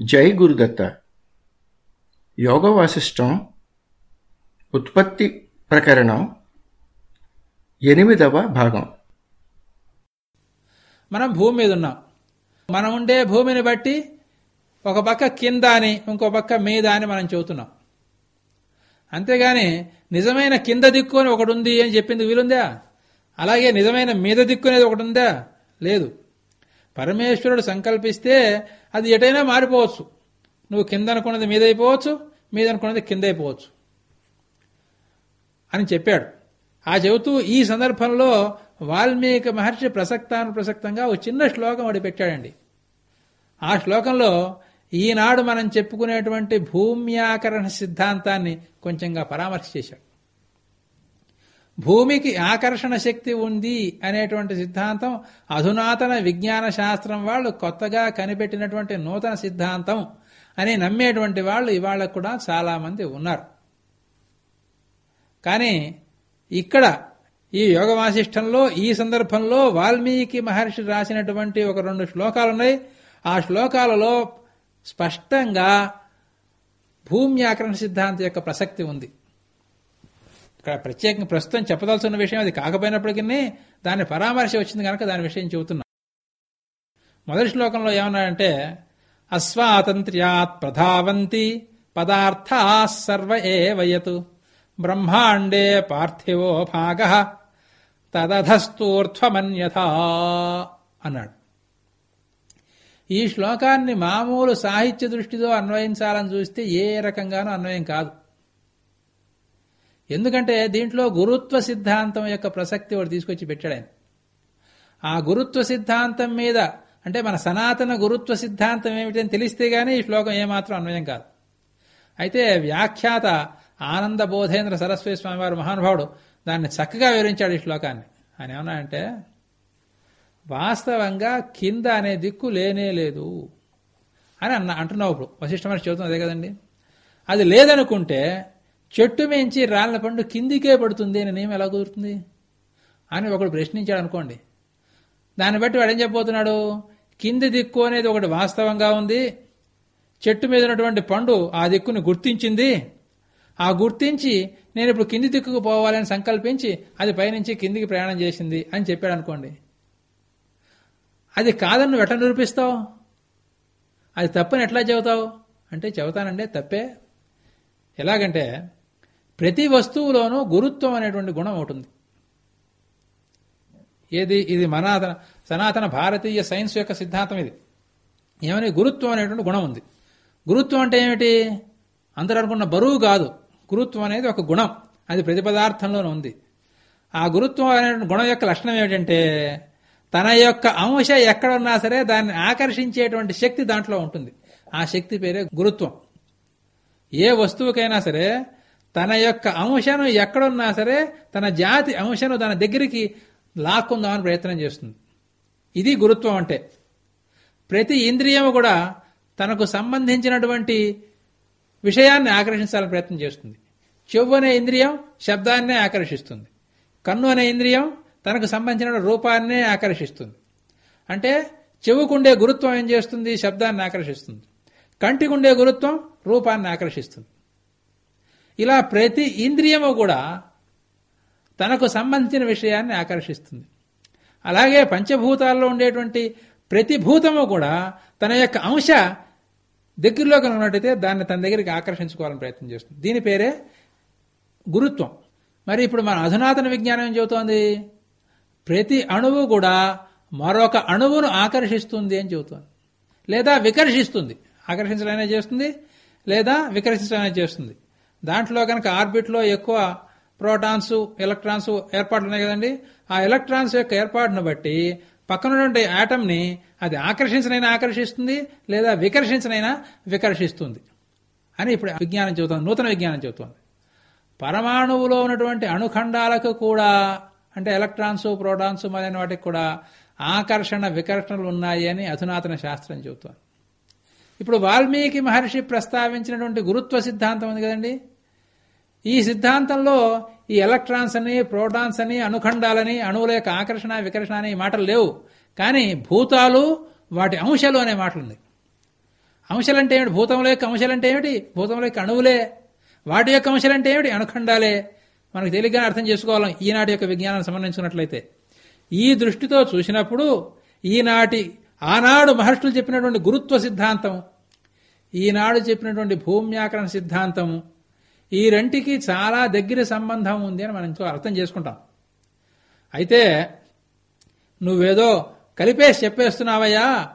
జై గురుదత్త. యోగ వాసిష్టం ఉత్పత్తి ప్రకరణం ఎనిమిదవ భాగం. మనం భూమి మీద ఉన్నాం. మనం ఉండే భూమిని బట్టి ఒక పక్క కింద అని ఇంకో పక్క మీద అని మనం చెబుతున్నాం. అంతేగాని నిజమైన కింద దిక్కు అని ఒకటి ఉంది అని చెప్పింది వీలుందా? అలాగే నిజమైన మీద దిక్కు అనేది ఒకటి ఉందా లేదు. పరమేశ్వరుడు సంకల్పిస్తే అది ఎటైనా మారిపోవచ్చు. నువ్వు కింద అనుకున్నది మీదనుకున్నది అయిపోవచ్చు కింద అయిపోవచ్చు అని చెప్పాడు. ఆ చెబుతూ ఈ సందర్భంలో వాల్మీకి మహర్షి ప్రసక్తాను ప్రసక్తంగా ఒక చిన్న శ్లోకం వాడి పెట్టాడండి. ఆ శ్లోకంలో ఈనాడు మనం చెప్పుకునేటువంటి భూమ్యాకరణ సిద్ధాంతాన్ని కొంచెంగా పరామర్శ చేశాడు. భూమికి ఆకర్షణ శక్తి ఉంది అనేటువంటి సిద్ధాంతం అధునాతన విజ్ఞాన శాస్త్రం వాళ్ళు కొత్తగా కనిపెట్టినటువంటి నూతన సిద్ధాంతం అని నమ్మేటువంటి వాళ్ళు ఇవాళ కూడా చాలామంది ఉన్నారు. కానీ ఇక్కడ ఈ యోగ వాసిష్టంలో ఈ సందర్భంలో వాల్మీకి మహర్షి రాసినటువంటి ఒక రెండు శ్లోకాలు ఉన్నాయి ఆ శ్లోకాలలో స్పష్టంగా భూమ్యాకరణ సిద్ధాంతం యొక్క ప్రసక్తి ఉంది. ఇక్కడ ప్రత్యేకంగా ప్రస్తుతం చెప్పదలసిన విషయం అది కాకపోయినప్పటికీ దాని పరామర్శ వచ్చింది కనుక దాని విషయం చెబుతున్నా. మొదటి శ్లోకంలో ఏమన్నాడంటే అస్వాతంత్ర్యాత్ ప్రధావంతి పదార్థా సర్వ ఏవయత్ బ్రహ్మాండే పార్థివో భాగ తదధస్తూర్ధ్వమన్యథా అన్నాడు. ఈ శ్లోకాన్ని మామూలు సాహిత్య దృష్టితో అన్వయించాలని చూస్తే ఏ రకంగానూ అన్వయం కాదు. ఎందుకంటే దీంట్లో గురుత్వ సిద్ధాంతం యొక్క ప్రసక్తి వాడు తీసుకొచ్చి పెట్టాడు ఆయన. ఆ గురుత్వ సిద్ధాంతం మీద అంటే మన సనాతన గురుత్వ సిద్ధాంతం ఏమిటని తెలిస్తే గానీ ఈ శ్లోకం ఏమాత్రం అన్వయం కాదు. అయితే వ్యాఖ్యాత ఆనంద బోధేంద్ర సరస్వతి స్వామి వారు మహానుభావుడు దాన్ని చక్కగా వివరించాడు ఈ శ్లోకాన్ని. ఆయన ఏమన్నా అంటే వాస్తవంగా కింద అనే దిక్కు లేనే లేదు అని అన్న అంటున్నావు ఇప్పుడు. వశిష్ఠ మహర్షి చెబుతుంది అదే కదండి. అది లేదనుకుంటే చెట్టు మించి రాళ్ళ పండు కిందికే పడుతుంది అని నియమం ఎలా కుదురుతుంది? అని ఒకడు ప్రశ్నించాడు అనుకోండి. దాన్ని బట్టి వాడు ఏం చెప్పబోతున్నాడు? కింది దిక్కు అనేది ఒకటి వాస్తవంగా ఉంది. చెట్టు మీద ఉన్నటువంటి పండు ఆ దిక్కును గుర్తించింది. ఆ గుర్తించి నేను ఇప్పుడు కింది దిక్కుకు పోవాలని సంకల్పించి అది పైనుంచి కిందికి ప్రయాణం చేసింది అని చెప్పాడు అనుకోండి. అది కాదని నువ్వు ఎట్లా నిరూపిస్తావు? అది తప్పని ఎట్లా చెబుతావు? అంటే చెబుతానండి తప్పే. ఎలాగంటే ప్రతి వస్తువులోనూ గురుత్వం అనేటువంటి గుణం ఉంటుంది ఏది? ఇది మనాతన సనాతన భారతీయ సైన్స్ యొక్క సిద్ధాంతం ఇది. ఏమని? గురుత్వం అనేటువంటి గుణం ఉంది. గురుత్వం అంటే ఏమిటి? అందరూ అనుకున్న బరువు కాదు. గురుత్వం అనేది ఒక గుణం. అది ప్రతి పదార్థంలోనూ ఉంది. ఆ గురుత్వం అనేటువంటి గుణం యొక్క లక్షణం ఏమిటంటే తన యొక్క అంశ ఎక్కడున్నా సరే దాన్ని ఆకర్షించేటువంటి శక్తి దాంట్లో ఉంటుంది. ఆ శక్తి పేరే గురుత్వం. ఏ వస్తువుకైనా సరే తన యొక్క అంశను ఎక్కడున్నా సరే తన జాతి అంశను తన దగ్గరికి లాక్కుందామని ప్రయత్నం చేస్తుంది. ఇది గురుత్వం అంటే. ప్రతి ఇంద్రియము కూడా తనకు సంబంధించినటువంటి విషయాన్ని ఆకర్షించాలని ప్రయత్నం చేస్తుంది. చెవు అనే ఇంద్రియం శబ్దాన్నే ఆకర్షిస్తుంది. కన్ను అనే ఇంద్రియం తనకు సంబంధించిన రూపాన్నే ఆకర్షిస్తుంది. అంటే చెవుకుండే గురుత్వం ఏం చేస్తుంది? శబ్దాన్ని ఆకర్షిస్తుంది. కంటికుండే గురుత్వం రూపాన్ని ఆకర్షిస్తుంది. ఇలా ప్రతి ఇంద్రియము కూడా తనకు సంబంధించిన విషయాన్ని ఆకర్షిస్తుంది. అలాగే పంచభూతాల్లో ఉండేటువంటి ప్రతి భూతము కూడా తన యొక్క అంశ దగ్గరలో కనున్నట్టయితే దాన్ని తన దగ్గరికి ఆకర్షించుకోవాలని ప్రయత్నం చేస్తుంది. దీని పేరే గురుత్వం. మరి ఇప్పుడు మన అధునాతన విజ్ఞానం ఏం చెబుతోంది? ప్రతి అణువు కూడా మరొక అణువును ఆకర్షిస్తుంది అని చెబుతోంది. లేదా వికర్షిస్తుంది. ఆకర్షించడమైనా చేస్తుంది లేదా వికర్షించడమైనా చేస్తుంది. దాంట్లో కనుక ఆర్బిట్లో ఎక్కువ ప్రోటాన్స్ ఎలక్ట్రాన్స్ ఏర్పాట్లు ఉన్నాయి కదండి. ఆ ఎలక్ట్రాన్స్ యొక్క ఏర్పాటును బట్టి పక్కనటువంటి ఆటంని అది ఆకర్షించనైనా ఆకర్షిస్తుంది లేదా వికర్షించనైనా వికర్షిస్తుంది. అని ఇప్పుడు విజ్ఞానం చెబుతుంది నూతన విజ్ఞానం చెబుతోంది. పరమాణువులో ఉన్నటువంటి అణుఖండాలకు కూడా అంటే ఎలక్ట్రాన్స్ ప్రోటాన్స్ మొదలైన వాటికి కూడా ఆకర్షణ వికర్షణలు ఉన్నాయి అని అధునాతన శాస్త్రం చెబుతోంది. ఇప్పుడు వాల్మీకి మహర్షి ప్రస్తావించినటువంటి గురుత్వ సిద్ధాంతం ఉంది కదండి? ఈ సిద్ధాంతంలో ఈ ఎలక్ట్రాన్స్ అని ప్రోటాన్స్ అని అనుఖండాలని అణువుల యొక్క ఆకర్షణ వికర్షణ అనే మాటలు లేవు. కానీ భూతాలు వాటి అంశాలు అనే మాటలుంది అంశాలంటే ఏమిటి? భూతంలో యొక్క అంశాలంటే ఏమిటి? భూతంలో యొక్క అణువులే. వాటి యొక్క అంశాలంటే ఏమిటి? అనుఖండాలే మనకు తేలిగ్గా అర్థం చేసుకోవాలి ఈనాటి యొక్క విజ్ఞానాన్ని సంబంధించుకున్నట్లయితే. ఈ దృష్టితో చూసినప్పుడు ఈనాటి ఆనాడు మహర్షులు చెప్పినటువంటి గురుత్వ సిద్ధాంతం ఈనాడు చెప్పినటువంటి భూమ్యాకరణ సిద్ధాంతం ఈ రెంటికి చాలా దగ్గర సంబంధం ఉంది అని మనం అర్థం చేసుకుంటాం. అయితే నువ్వేదో కలిపేసి చెప్పేస్తున్నావయ్యా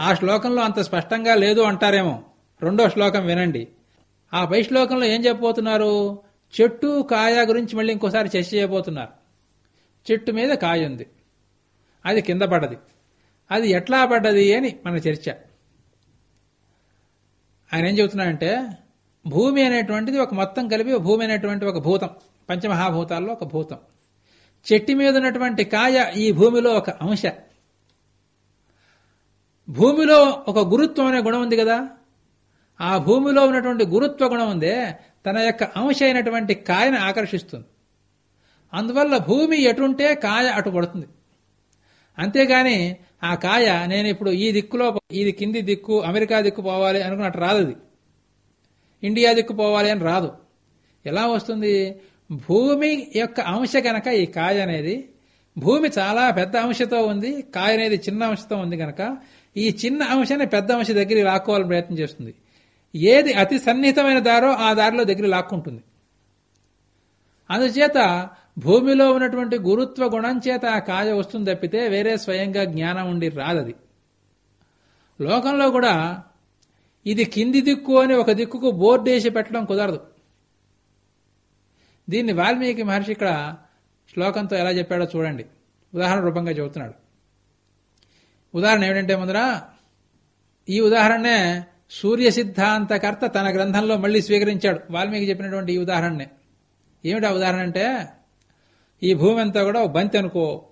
ఆ శ్లోకంలో అంత స్పష్టంగా లేదు అంటారేమో. రెండో శ్లోకం వినండి. ఆ పై శ్లోకంలో ఏం చెప్పబోతున్నారు? చెట్టు కాయ గురించి మళ్ళీ ఇంకోసారి చర్చ చేయబోతున్నారు. చెట్టు మీద కాయ ఉంది. అది కింద పడది. అది ఎట్లా పడ్డది అని మన చర్చ. ఆయన ఏం చెబుతున్నాడంటే భూమి అనేటువంటిది ఒక మొత్తం కలిపి భూమి అనేటువంటి ఒక భూతం పంచమహాభూతాల్లో ఒక భూతం. చెట్టు మీద ఉన్నటువంటి కాయ ఈ భూమిలో ఒక అంశ. భూమిలో ఒక గురుత్వం అనే గుణం ఉంది కదా. ఆ భూమిలో ఉన్నటువంటి గురుత్వ గుణం ఉందే తన యొక్క అంశ అయినటువంటి కాయను ఆకర్షిస్తుంది. అందువల్ల భూమి ఎటుంటే కాయ అటు పడుతుంది. అంతేగాని ఆ కాయ నేను ఇప్పుడు ఈ దిక్కులో ఇది కింది దిక్కు అమెరికా దిక్కు పోవాలి అనుకున్నట్టు రాదు అది ఇండియా దిక్కు పోవాలి అని రాదు. ఎలా వస్తుంది? భూమి యొక్క అంశ గనక ఈ కాయ అనేది భూమి చాలా పెద్ద అంశతో ఉంది కాయ అనేది చిన్న అంశతో ఉంది గనక ఈ చిన్న అంశాన్ని పెద్ద అంశ దగ్గరికి లాక్కోవాలని ప్రయత్నం చేస్తుంది. ఏది అతి సన్నిహితమైన దారో ఆ దారిలో దగ్గర లాక్కుంటుంది. అందుచేత భూమిలో ఉన్నటువంటి గురుత్వ గుణం చేత ఆ కాయ వస్తుంది తప్పితే వేరే స్వయంగా జ్ఞానం ఉండి రాదది. లోకంలో కూడా ఇది కింది దిక్కు అని ఒక దిక్కుకు బోర్డు వేసి పెట్టడం కుదరదు. దీన్ని వాల్మీకి మహర్షి ఇక్కడ శ్లోకంతో ఎలా చెప్పాడో చూడండి. ఉదాహరణ రూపంగా చెబుతున్నాడు. ఉదాహరణ ఏమిటంటే ముందర ఈ ఉదాహరణనే సూర్య సిద్ధాంతకర్త తన గ్రంథంలో మళ్ళీ స్వీకరించాడు. వాల్మీకి చెప్పినటువంటి ఈ ఉదాహరణనే. ఏమిటి ఉదాహరణ అంటే ఈ భూమి అంతా కూడా ఒక బంతి అనుకో.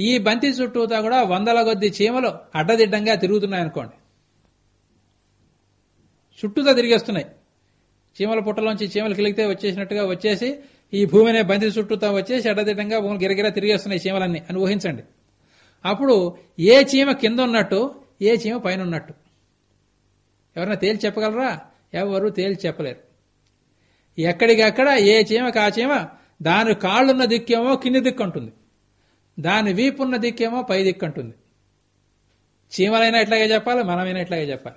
ఈ బంతి చుట్టూతా కూడా వందల కొద్ది చీమలు అడ్డదిడ్డంగా తిరుగుతున్నాయి అనుకోండి. చుట్టూతా తిరిగేస్తున్నాయి. చీమల పుట్టలోంచి చీమలు కిలిగితే వచ్చేసినట్టుగా వచ్చేసి ఈ భూమినే బంతి చుట్టూతా వచ్చేసి అడ్డదిడ్డంగా భూములు గిరగిరా తిరిగేస్తున్నాయి చీమలన్నీ అని ఊహించండి. అప్పుడు ఏ చీమ కింద ఉన్నట్టు ఏ చీమ పైన ఉన్నట్టు ఎవరైనా తేల్చి చెప్పగలరా? ఎవరు తేల్చి చెప్పలేరు. ఎక్కడికక్కడ ఏ చీమకు ఆ చీమ దాని కాళ్ళున్న దిక్కేమో కింది దిక్కు అంటుంది దాని వీపున్న దిక్కేమో పై దిక్కు అంటుంది చీమలైనా ఇట్లాగే చెప్పాలి మనమైనా ఇట్లాగే చెప్పాలి.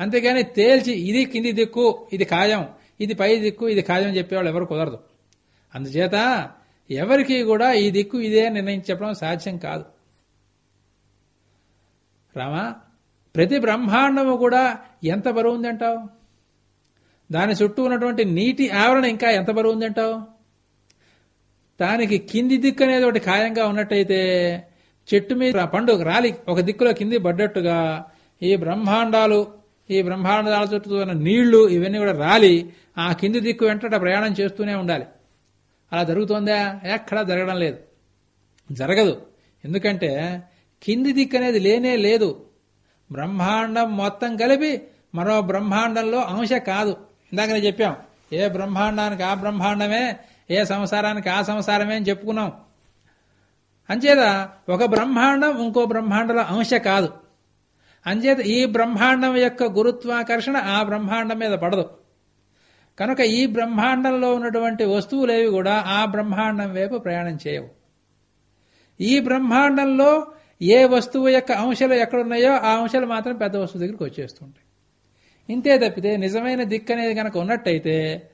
అంతేగాని తేల్చి ఇది కింది దిక్కు ఇది ఖాయం ఇది పై దిక్కు ఇది ఖాయం చెప్పేవాళ్ళు ఎవరు కుదరదు. అందుచేత ఎవరికి కూడా ఈ దిక్కు ఇదే నిర్ణయించడం చెప్పడం సాధ్యం కాదు. రామా ప్రతి బ్రహ్మాండము కూడా ఎంత బరువు ఉందంటావు? దాని చుట్టూ ఉన్నటువంటి నీటి ఆవరణ ఇంకా ఎంత బరువు ఉందంటావు? దానికి కింది దిక్కు అనేది ఒకటి ఖాయంగా ఉన్నట్టయితే చెట్టు మీద పండు రాలి ఒక దిక్కులో కింది పడ్డట్టుగా ఈ బ్రహ్మాండాలు ఈ బ్రహ్మాండాల చుట్టూ ఉన్న నీళ్ళు ఇవన్నీ కూడా రాలి ఆ కింది దిక్కు వెంటనే ప్రయాణం చేస్తూనే ఉండాలి. అలా జరుగుతోందా? ఎక్కడా జరగడం లేదు. జరగదు. ఎందుకంటే కింది దిక్కు అనేది లేనే లేదు. బ్రహ్మాండం మొత్తం కలిపి మరో బ్రహ్మాండంలో అంశ కాదు. ఇందాకనే చెప్పాం ఏ బ్రహ్మాండానికి ఆ బ్రహ్మాండమే ఏ సంసారానికి ఆ సంసారమే అని చెప్పుకున్నాం. అంచేత ఒక బ్రహ్మాండం ఇంకో బ్రహ్మాండంలో అంశ కాదు. అంచేత ఈ బ్రహ్మాండం యొక్క గురుత్వాకర్షణ ఆ బ్రహ్మాండం మీద పడదు. కనుక ఈ బ్రహ్మాండంలో ఉన్నటువంటి వస్తువులేవి కూడా ఆ బ్రహ్మాండం వైపు ప్రయాణం చేయవు. ఈ బ్రహ్మాండంలో ఏ వస్తువు యొక్క అంశాలు ఎక్కడున్నాయో ఆ అంశాలు మాత్రం పెద్ద వస్తువు దగ్గరికి వచ్చేస్తుంటాయి. ఇంతే తప్పితే నిజమైన దిక్కు అనేది కనుక ఉన్నట్టయితే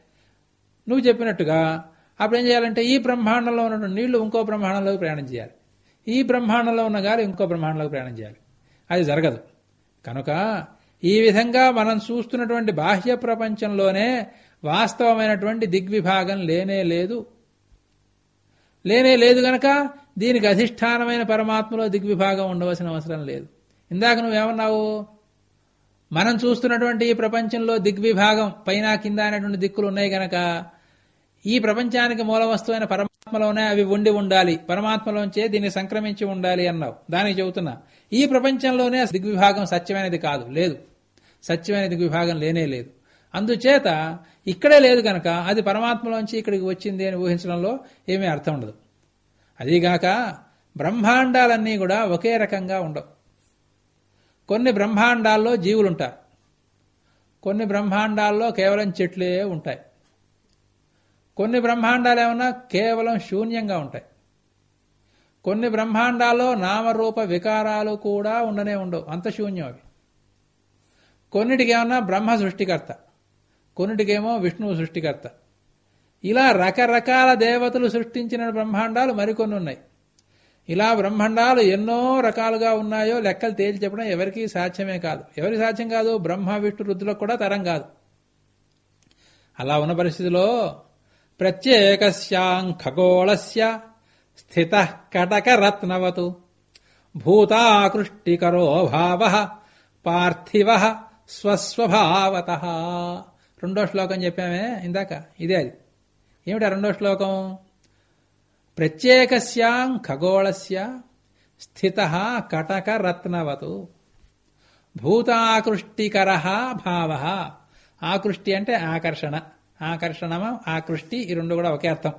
నువ్వు చెప్పినట్టుగా అప్పుడు ఏం చేయాలంటే ఈ బ్రహ్మాండంలో ఉన్న నీళ్ళు ఇంకో బ్రహ్మాండంలోకి ప్రయాణం చేయాలి. ఈ బ్రహ్మాండంలో ఉన్న గాలి ఇంకో బ్రహ్మాండంలోకి ప్రయాణం చేయాలి. అది జరగదు. కనుక ఈ విధంగా మనం చూస్తున్నటువంటి బాహ్య ప్రపంచంలోనే వాస్తవమైనటువంటి దిగ్విభాగం లేనే లేదు. లేనే లేదు గనక దీనికి అధిష్టానమైన పరమాత్మలో దిగ్విభాగం ఉండవలసిన అవసరం లేదు. ఇందాక నువ్వేమన్నావు? మనం చూస్తున్నటువంటి ఈ ప్రపంచంలో దిగ్విభాగం పైన కింద అనేటువంటి దిక్కులు ఉన్నాయి గనక ఈ ప్రపంచానికి మూల వస్తువైన పరమాత్మలోనే అవి ఉండి ఉండాలి. పరమాత్మలోంచే దీన్ని సంక్రమించి ఉండాలి అన్నావు. దానికి చెబుతున్నా. ఈ ప్రపంచంలోనే దిగ్విభాగం సత్యమైనది కాదు. లేదు. సత్యమైన దిగ్విభాగం లేనే లేదు. అందుచేత ఇక్కడే లేదు కనుక అది పరమాత్మలోంచి ఇక్కడికి వచ్చింది అని ఊహించడంలో ఏమీ అర్థం ఉండదు. అదీగాక బ్రహ్మాండాలన్నీ కూడా ఒకే రకంగా ఉండవు. కొన్ని బ్రహ్మాండాల్లో జీవులుంటారు. కొన్ని బ్రహ్మాండాల్లో కేవలం చెట్లే ఉంటాయి. కొన్ని బ్రహ్మాండాలు ఏమన్నా కేవలం శూన్యంగా ఉంటాయి. కొన్ని బ్రహ్మాండాల్లో నామరూప వికారాలు కూడా ఉండనే ఉండవు. అంత శూన్యం అవి. కొన్నిటికి ఏమన్నా బ్రహ్మ సృష్టికర్త. కొన్నిటికేమో విష్ణువు సృష్టికర్త. ఇలా రకరకాల దేవతలు సృష్టించిన బ్రహ్మాండాలు మరికొన్ని ఉన్నాయి. ఇలా బ్రహ్మాండాలు ఎన్నో రకాలుగా ఉన్నాయో లెక్కలు తేల్చి చెప్పడం ఎవరికీ సాధ్యమే కాదు. ఎవరి సాధ్యం కాదు? బ్రహ్మ విష్ణు రుద్రులకు కూడా తరం కాదు. అలా ఉన్న పరిస్థితిలో ప్రత్యేకస్యాం ఖగోళస్య స్థిత కటకరత్నవతు. భూతాకృష్టికరో భావ పార్థివ స్వస్వభావత. రెండో శ్లోకం చెప్పామే ఇందాక ఇదే అది. ఏమిటా రెండో శ్లోకం? ప్రత్యేకస్యాం ఖగోళస్య స్థిత కటకరత్నవతు. భూతాకృష్టికర భావ. ఆకృష్టి అంటే ఆకర్షణ. ఆకర్షణమ ఆకృష్టి ఈ రెండు కూడా ఒకే అర్థం.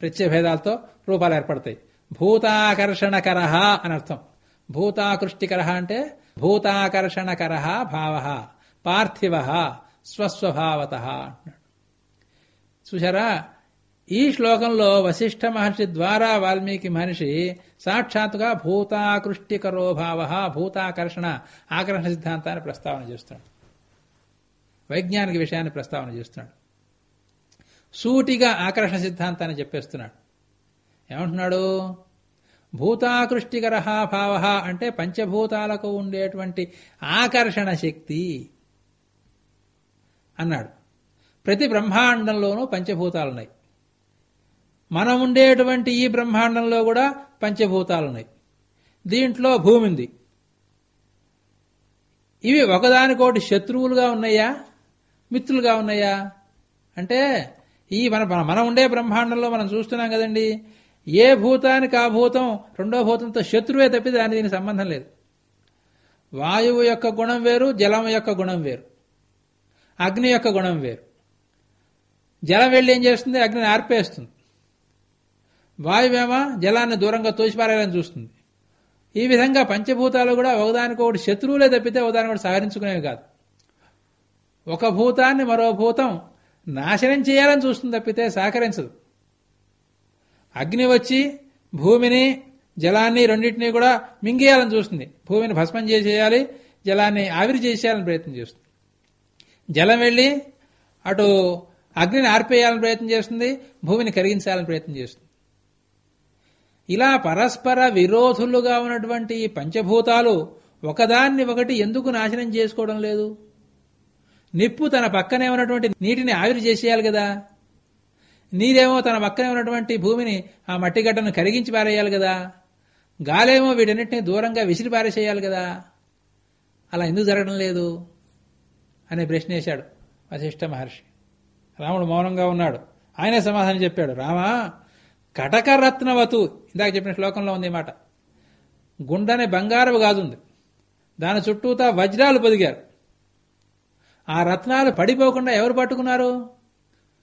ప్రత్యయ భేదాలతో రూపాలు ఏర్పడతాయి. భూతాకర్షణకర అని అర్థం. భూతాకృష్టికర అంటే భూతాకర్షణకర భావ పార్థివ స్వస్వభావత అంటున్నాడు. చూసారా ఈ శ్లోకంలో వశిష్ఠ మహర్షి ద్వారా వాల్మీకి మహర్షి సాక్షాత్తుగా భూతాకృష్టికరో భావ భూతాకర్షణ ఆకర్షణ సిద్ధాంతాన్ని ప్రస్తావన చేస్తున్నాడు. వైజ్ఞానిక విషయాన్ని ప్రస్తావన చేస్తున్నాడు. సూటిగా ఆకర్షణ సిద్ధాంతాన్ని చెప్పేస్తున్నాడు. ఏమంటున్నాడు? భూతాకృష్టికర భావ అంటే పంచభూతాలకు ఉండేటువంటి ఆకర్షణ శక్తి అన్నాడు. ప్రతి బ్రహ్మాండంలోనూ పంచభూతాలున్నాయి. మనం ఉండేటువంటి ఈ బ్రహ్మాండంలో కూడా పంచభూతాలున్నాయి. దీంట్లో భూమి ఉంది ఇవి ఒకదానికోటి శత్రువులుగా ఉన్నాయా? మిత్రులుగా ఉన్నాయా? అంటే ఈ మన మనం ఉండే బ్రహ్మాండంలో మనం చూస్తున్నాం కదండి. ఏ భూతానికి ఆ భూతం రెండో భూతంతో శత్రువే తప్పితే దాని దీనికి సంబంధం లేదు. వాయువు యొక్క గుణం వేరు జలం యొక్క గుణం వేరు. అగ్ని యొక్క గుణం వేరు. జలం వెళ్ళి ఏం చేస్తుంది? అగ్నిని ఆర్పేస్తుంది. వాయువేమో జలాన్ని దూరంగా తోసిపారేయాలని చూస్తుంది. ఈ విధంగా పంచభూతాలు కూడా ఒకదానికొకటి శత్రువులే తప్పితే ఒకదానికొకటి సహరించుకునేవి కాదు. ఒక భూతాన్ని మరో భూతం నాశనం చేయాలని చూస్తుంది తప్పితే సహకరించదు. అగ్ని వచ్చి భూమిని జలాన్ని రెండింటినీ కూడా మింగేయాలని చూస్తుంది. భూమిని భస్మం చేసేయాలి జలాన్ని ఆవిరి చేసేయాలని ప్రయత్నం చేస్తుంది. జలం వెళ్ళి అటు అగ్నిని ఆర్పేయాలని ప్రయత్నం చేస్తుంది భూమిని కరిగించాలని ప్రయత్నం చేస్తుంది. ఇలా పరస్పర విరోధులుగా ఉన్నటువంటి ఈ పంచభూతాలు ఒకదాన్ని ఒకటి ఎందుకు నాశనం చేసుకోవడం లేదు? నిప్పు తన పక్కనే ఉన్నటువంటి నీటిని ఆవిరి చేసేయాలి కదా. నీరేమో తన పక్కనే ఉన్నటువంటి భూమిని ఆ మట్టిగడ్డను కరిగించి పారేయాలి కదా. గాలేమో వీటన్నిటిని దూరంగా విసిరి పారేసేయాలి కదా. అలా ఎందుకు జరగడం లేదు? అనే ప్రశ్న వేశాడు వశిష్ఠ మహర్షి. రాముడు మౌనంగా ఉన్నాడు. ఆయనే సమాధానం చెప్పాడు. రామా కటకరత్నవతు. ఇందాక చెప్పిన శ్లోకంలో ఉంది మాట. గుండెనే బంగారపు గాజుంది. దాని చుట్టూతా వజ్రాలు పొదిగారు. ఆ రత్నాలు పడిపోకుండా ఎవరు పట్టుకున్నారు?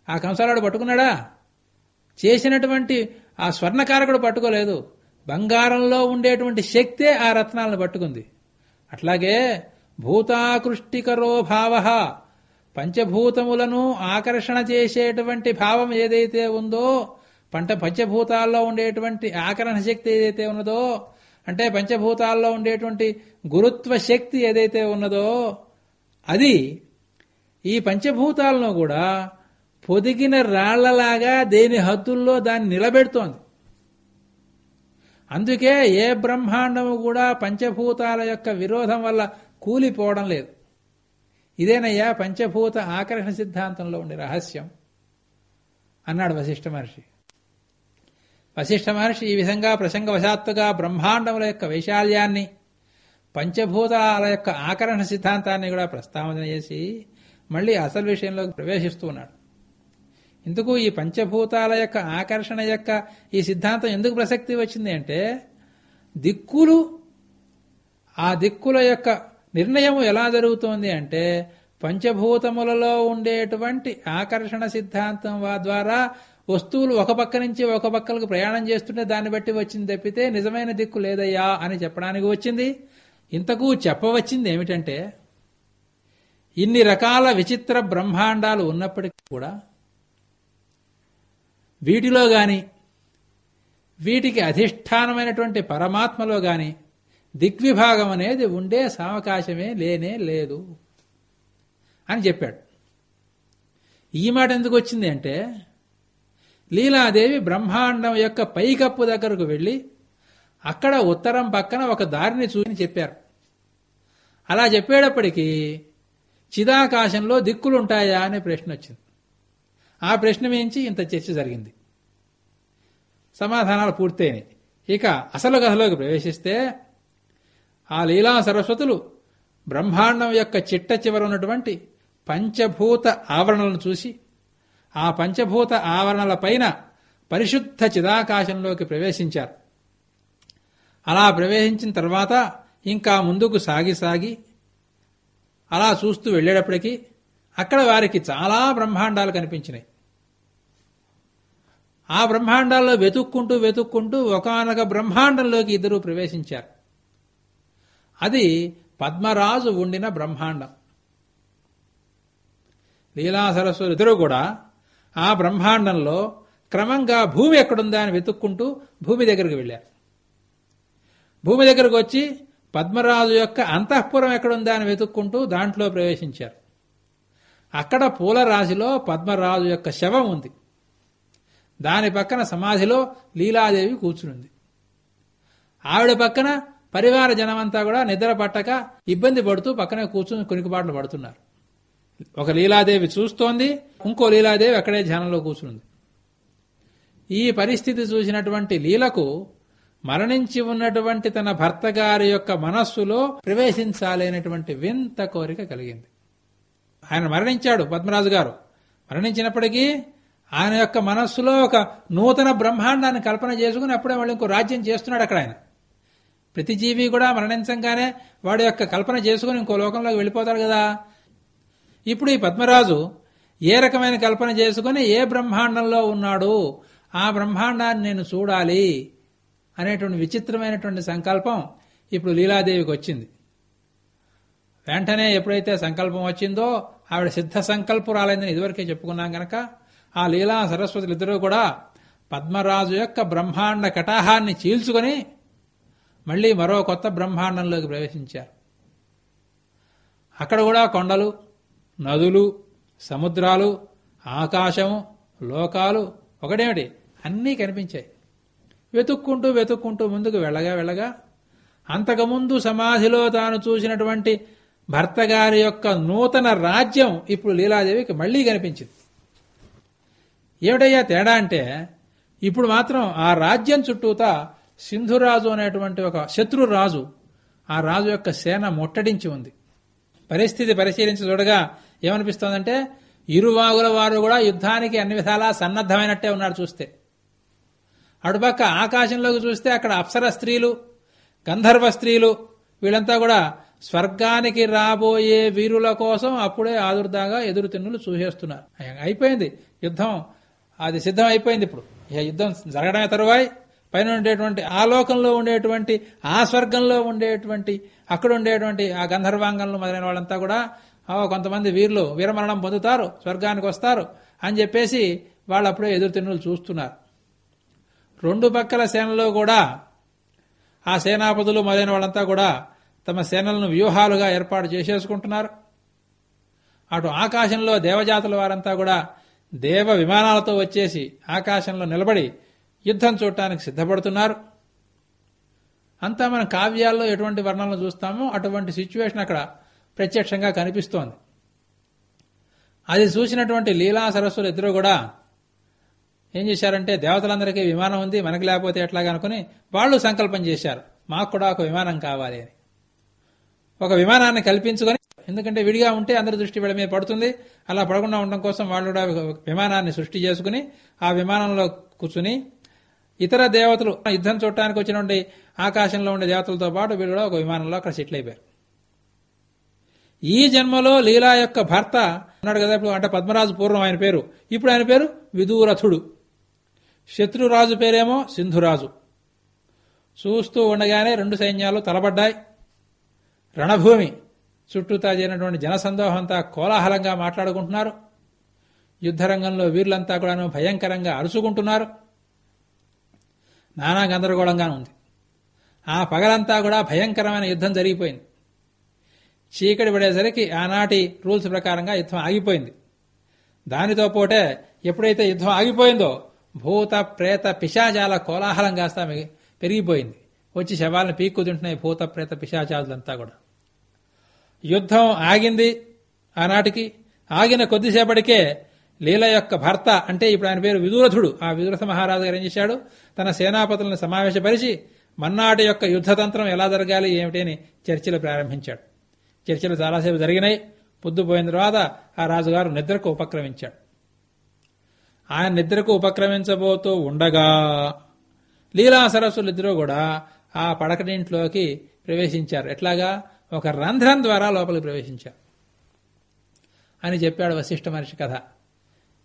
ఆ కంసాలాడు పట్టుకున్నాడా? చేసినటువంటి ఆ స్వర్ణకారకుడు పట్టుకోలేదు. బంగారంలో ఉండేటువంటి శక్తే ఆ రత్నాలను పట్టుకుంది. అట్లాగే భూతాకృష్టికరో భావ పంచభూతములను ఆకర్షణ చేసేటువంటి భావం ఏదైతే ఉందో పంట పంచభూతాల్లో ఉండేటువంటి ఆకరణ శక్తి ఏదైతే ఉన్నదో అంటే పంచభూతాల్లో ఉండేటువంటి గురుత్వ శక్తి ఏదైతే ఉన్నదో అది ఈ పంచభూతాలను కూడా పొదిగిన రాళ్ళలాగా దేని హద్దుల్లో దాన్ని నిలబెడుతోంది. అందుకే ఏ బ్రహ్మాండము కూడా పంచభూతాల యొక్క విరోధం వల్ల కూలిపోవడం లేదు. ఇదేనయ్యా పంచభూత ఆకర్షణ సిద్ధాంతంలో ఉండే రహస్యం. అన్నాడు వశిష్ఠ మహర్షి. వశిష్ఠ మహర్షి ఈ విధంగా ప్రసంగవశాత్తుగా బ్రహ్మాండముల యొక్క వైశాల్యాన్ని పంచభూతాల యొక్క ఆకరణ సిద్ధాంతాన్ని కూడా ప్రస్తావన చేసి మళ్ళీ అసలు విషయంలో ప్రవేశిస్తూ ఉన్నాడు. ఇందుకు ఈ పంచభూతాల యొక్క ఆకర్షణ యొక్క ఈ సిద్ధాంతం ఎందుకు ప్రసక్తి వచ్చింది అంటే దిక్కులు ఆ దిక్కుల యొక్క నిర్ణయం ఎలా జరుగుతోంది అంటే పంచభూతములలో ఉండేటువంటి ఆకర్షణ సిద్ధాంతం ద్వారా వస్తువులు ఒక పక్క నుంచి ఒక పక్కలకు ప్రయాణం చేస్తుంటే దాన్ని బట్టి వచ్చింది తప్పితే నిజమైన దిక్కు లేదయ్యా అని చెప్పడానికి వచ్చింది. ఇంతకు చెప్పవచ్చింది ఏమిటంటే ఇన్ని రకాల విచిత్ర బ్రహ్మాండాలు ఉన్నప్పటికీ కూడా వీటిలో గాని వీటికి అధిష్టానమైనటువంటి పరమాత్మలో గాని దిగ్విభాగం అనేది ఉండే సావకాశమే లేనే లేదు అని చెప్పాడు. ఈ మాట ఎందుకు వచ్చింది అంటే లీలాదేవి బ్రహ్మాండం యొక్క పైకప్పు దగ్గరకు వెళ్ళి అక్కడ ఉత్తరం పక్కన ఒక దారిని చూసి చెప్పారు. అలా చెప్పేటప్పటికీ చిదాకాశంలో దిక్కులుంటాయా అనే ప్రశ్న వచ్చింది. ఆ ప్రశ్న మించి ఇంత చర్చ జరిగింది. సమాధానాలు పూర్తయినాయి. ఇక అసలు కథలోకి ప్రవేశిస్తే ఆ లీలా సరస్వతులు బ్రహ్మాండం యొక్క చిట్ట చివర ఉన్నటువంటి పంచభూత ఆవరణలను చూసి ఆ పంచభూత ఆవరణల పైన పరిశుద్ధ చిదాకాశంలోకి ప్రవేశించారు. అలా ప్రవేశించిన తర్వాత ఇంకా ముందుకు సాగి సాగి అలా చూస్తూ వెళ్ళేటప్పటికీ అక్కడ వారికి చాలా బ్రహ్మాండాలు కనిపించినాయి. ఆ బ్రహ్మాండాల్లో వెతుక్కుంటూ వెతుక్కుంటూ ఒకనొక బ్రహ్మాండంలోకి ఇద్దరు ప్రవేశించారు. అది పద్మరాజు ఉండిన బ్రహ్మాండం. లీలా సరస్వతి ఇద్దరు కూడా ఆ బ్రహ్మాండంలో క్రమంగా భూమి ఎక్కడుందా అని వెతుక్కుంటూ భూమి దగ్గరికి వెళ్ళారు. భూమి దగ్గరకు వచ్చి పద్మరాజు యొక్క అంతఃపురం ఎక్కడుందా అని వెతుక్కుంటూ దాంట్లో ప్రవేశించారు. అక్కడ పూల రాశిలో పద్మరాజు యొక్క శవం ఉంది. దాని పక్కన సమాధిలో లీలాదేవి కూర్చునుంది. ఆవిడ పక్కన పరివార జనమంతా కూడా నిద్ర పట్టక ఇబ్బంది పడుతూ పక్కనే కూర్చుని కొనికిపాట్లు పడుతున్నారు. ఒక లీలాదేవి చూస్తోంది ఇంకో లీలాదేవి అక్కడే ధ్యానంలో కూర్చుంది ఈ పరిస్థితి చూసినటువంటి లీలకు మరణించి ఉన్నటువంటి తన భర్త గారి యొక్క మనస్సులో ప్రవేశించాలనేటువంటి వింత కోరిక కలిగింది. ఆయన మరణించాడు పద్మరాజు గారు. మరణించినప్పటికీ ఆయన యొక్క మనస్సులో ఒక నూతన బ్రహ్మాండాన్ని కల్పన చేసుకుని అప్పుడే వాళ్ళు ఇంకో రాజ్యం చేస్తున్నాడు అక్కడ ఆయన. ప్రతి జీవి కూడా మరణించంగానే వాడి యొక్క కల్పన చేసుకుని ఇంకో లోకంలోకి వెళ్ళిపోతాడు కదా. ఇప్పుడు ఈ పద్మరాజు ఏ రకమైన కల్పన చేసుకుని ఏ బ్రహ్మాండంలో ఉన్నాడు? ఆ బ్రహ్మాండాన్ని నేను చూడాలి. అనేటువంటి విచిత్రమైనటువంటి సంకల్పం ఇప్పుడు లీలాదేవికి వచ్చింది. వెంటనే ఎప్పుడైతే సంకల్పం వచ్చిందో ఆవిడ సిద్ధ సంకల్పురాలైందని ఇదివరకే చెప్పుకున్నాం గనక ఆ లీలా సరస్వతులు ఇద్దరూ కూడా పద్మరాజు యొక్క బ్రహ్మాండ కటాహాన్ని చీల్చుకొని మళ్ళీ మరో కొత్త బ్రహ్మాండంలోకి ప్రవేశించారు. అక్కడ కూడా కొండలు నదులు సముద్రాలు ఆకాశము లోకాలు ఒకటేమిటి? అన్నీ కనిపించాయి. వెతుక్కుంటూ వెతుక్కుంటూ ముందుకు వెళ్ళగా వెళ్ళగా అంతకుముందు సమాధిలో తాను చూసినటువంటి భర్త గారి యొక్క నూతన రాజ్యం ఇప్పుడు లీలాదేవికి మళ్ళీ కనిపించింది. ఏమిటయ్యా తేడా అంటే ఇప్పుడు మాత్రం ఆ రాజ్యం చుట్టూతా సింధురాజు అనేటువంటి ఒక శత్రురాజు ఆ రాజు యొక్క సేన ముట్టడించి ఉంది. పరిస్థితి పరిశీలించి చూడగా ఏమనిపిస్తోందంటే ఇరువాగుల వారు కూడా యుద్ధానికి అన్ని విధాలా సన్నద్ధమైనట్టే ఉన్నారు చూస్తే. అటుపక్క ఆకాశంలోకి చూస్తే అక్కడ అప్సర స్త్రీలు గంధర్వ స్త్రీలు వీళ్ళంతా కూడా స్వర్గానికి రాబోయే వీరుల కోసం అప్పుడే ఆదుర్దాగా ఎదురు తిన్నులు చూసేస్తున్నారు. అయిపోయింది యుద్ధం. అది సిద్ధం అయిపోయింది ఇప్పుడు. ఇక యుద్ధం జరగడమే తరువాయి. పైన ఉండేటువంటి ఆ లోకంలో ఉండేటువంటి ఆ స్వర్గంలో ఉండేటువంటి అక్కడ ఉండేటువంటి ఆ గంధర్వాంగంలో మొదలైన వాళ్ళంతా కూడా కొంతమంది వీరులు వీరమరణం పొందుతారు స్వర్గానికి వస్తారు అని చెప్పేసి వాళ్ళు అప్పుడే ఎదురు తిన్నులు చూస్తున్నారు. రెండు పక్కల సేనలో కూడా ఆ సేనాపతులు మొదలైన వాళ్ళంతా కూడా తమ సేనలను వ్యూహాలుగా ఏర్పాటు చేసేసుకుంటున్నారు. అటు ఆకాశంలో దేవజాతుల వారంతా కూడా దేవ విమానాలతో వచ్చేసి ఆకాశంలో నిలబడి యుద్ధం చూడటానికి సిద్ధపడుతున్నారు. అంతా మన కావ్యాల్లో ఎటువంటి వర్ణనలు చూస్తామో అటువంటి సిచ్యువేషన్ అక్కడ ప్రత్యక్షంగా కనిపిస్తోంది. అది చూసినటువంటి లీలా సరస్సులు ఇద్దరు కూడా ఏం చేశారంటే దేవతలందరికీ విమానం ఉంది మనకి లేకపోతే ఎట్లాగా అనుకుని వాళ్ళు సంకల్పం చేశారు. మాకు కూడా ఒక విమానం కావాలి అని. ఒక విమానాన్ని కల్పించుకొని ఎందుకంటే విడిగా ఉంటే అందరి దృష్టి వీళ్ళ మీద పడుతుంది. అలా పడకుండా ఉండడం కోసం వాళ్ళు కూడా విమానాన్ని సృష్టి చేసుకుని ఆ విమానంలో కూర్చుని ఇతర దేవతలు యుద్ధం చూడటానికి వచ్చినటువంటి ఆకాశంలో ఉండే దేవతలతో పాటు వీళ్ళు కూడా ఒక విమానంలో అక్కడ సెటిల్ అయిపోయారు. ఈ జన్మలో లీలా యొక్క భర్త ఉన్నాడు కదా ఇప్పుడు అంటే పద్మరాజు పూర్వం ఆయన పేరు. ఇప్పుడు ఆయన పేరు విదూరథుడు. శత్రురాజు పేరేమో సింధురాజు. చూస్తూ ఉండగానే రెండు సైన్యాలు తలబడ్డాయి రణభూమి చుట్టూ తాజైనటువంటి జనసందోహం అంతా కోలాహలంగా మాట్లాడుకుంటున్నారు. యుద్ధరంగంలో వీర్లంతా కూడాను భయంకరంగా అరుచుకుంటున్నారు. నానా గందరగోళంగా ఉంది. ఆ పగలంతా కూడా భయంకరమైన యుద్ధం జరిగిపోయింది. చీకటి పడేసరికి ఆనాటి రూల్స్ ప్రకారంగా యుద్ధం ఆగిపోయింది. దానితో పోటే ఎప్పుడైతే యుద్ధం ఆగిపోయిందో భూత ప్రేత పిశాచాల కోలాహలం కాస్త పెరిగిపోయింది. వచ్చి శవాలను పీక్కు తింటున్నాయి భూత ప్రేత పిశాచాదులంతా కూడా. యుద్ధం ఆగింది ఆనాటికి. ఆగిన కొద్దిసేపటికే లీల యొక్క భర్త అంటే ఇప్పుడు ఆయన పేరు విదూరథుడు ఆ విదూరథ మహారాజు గారు ఏం చేశాడు? తన సేనాపతులను సమావేశపరిచి మన్నాటి యొక్క యుద్ధతంత్రం ఎలా జరగాలి ఏమిటి అని చర్చలు ప్రారంభించాడు. చర్చలు చాలాసేపు జరిగినాయి. పొద్దుపోయిన తర్వాత ఆ రాజుగారు నిద్రకు ఉపక్రమించాడు. ఆయన నిద్రకు ఉపక్రమించబోతూ ఉండగా లీలా సరస్సులు ఇద్దరూ కూడా ఆ పడకడింట్లోకి ప్రవేశించారు. ఎట్లాగా? ఒక రంధ్రం ద్వారా లోపలికి ప్రవేశించారు. అని చెప్పాడు వశిష్ఠ మనిషి కథ.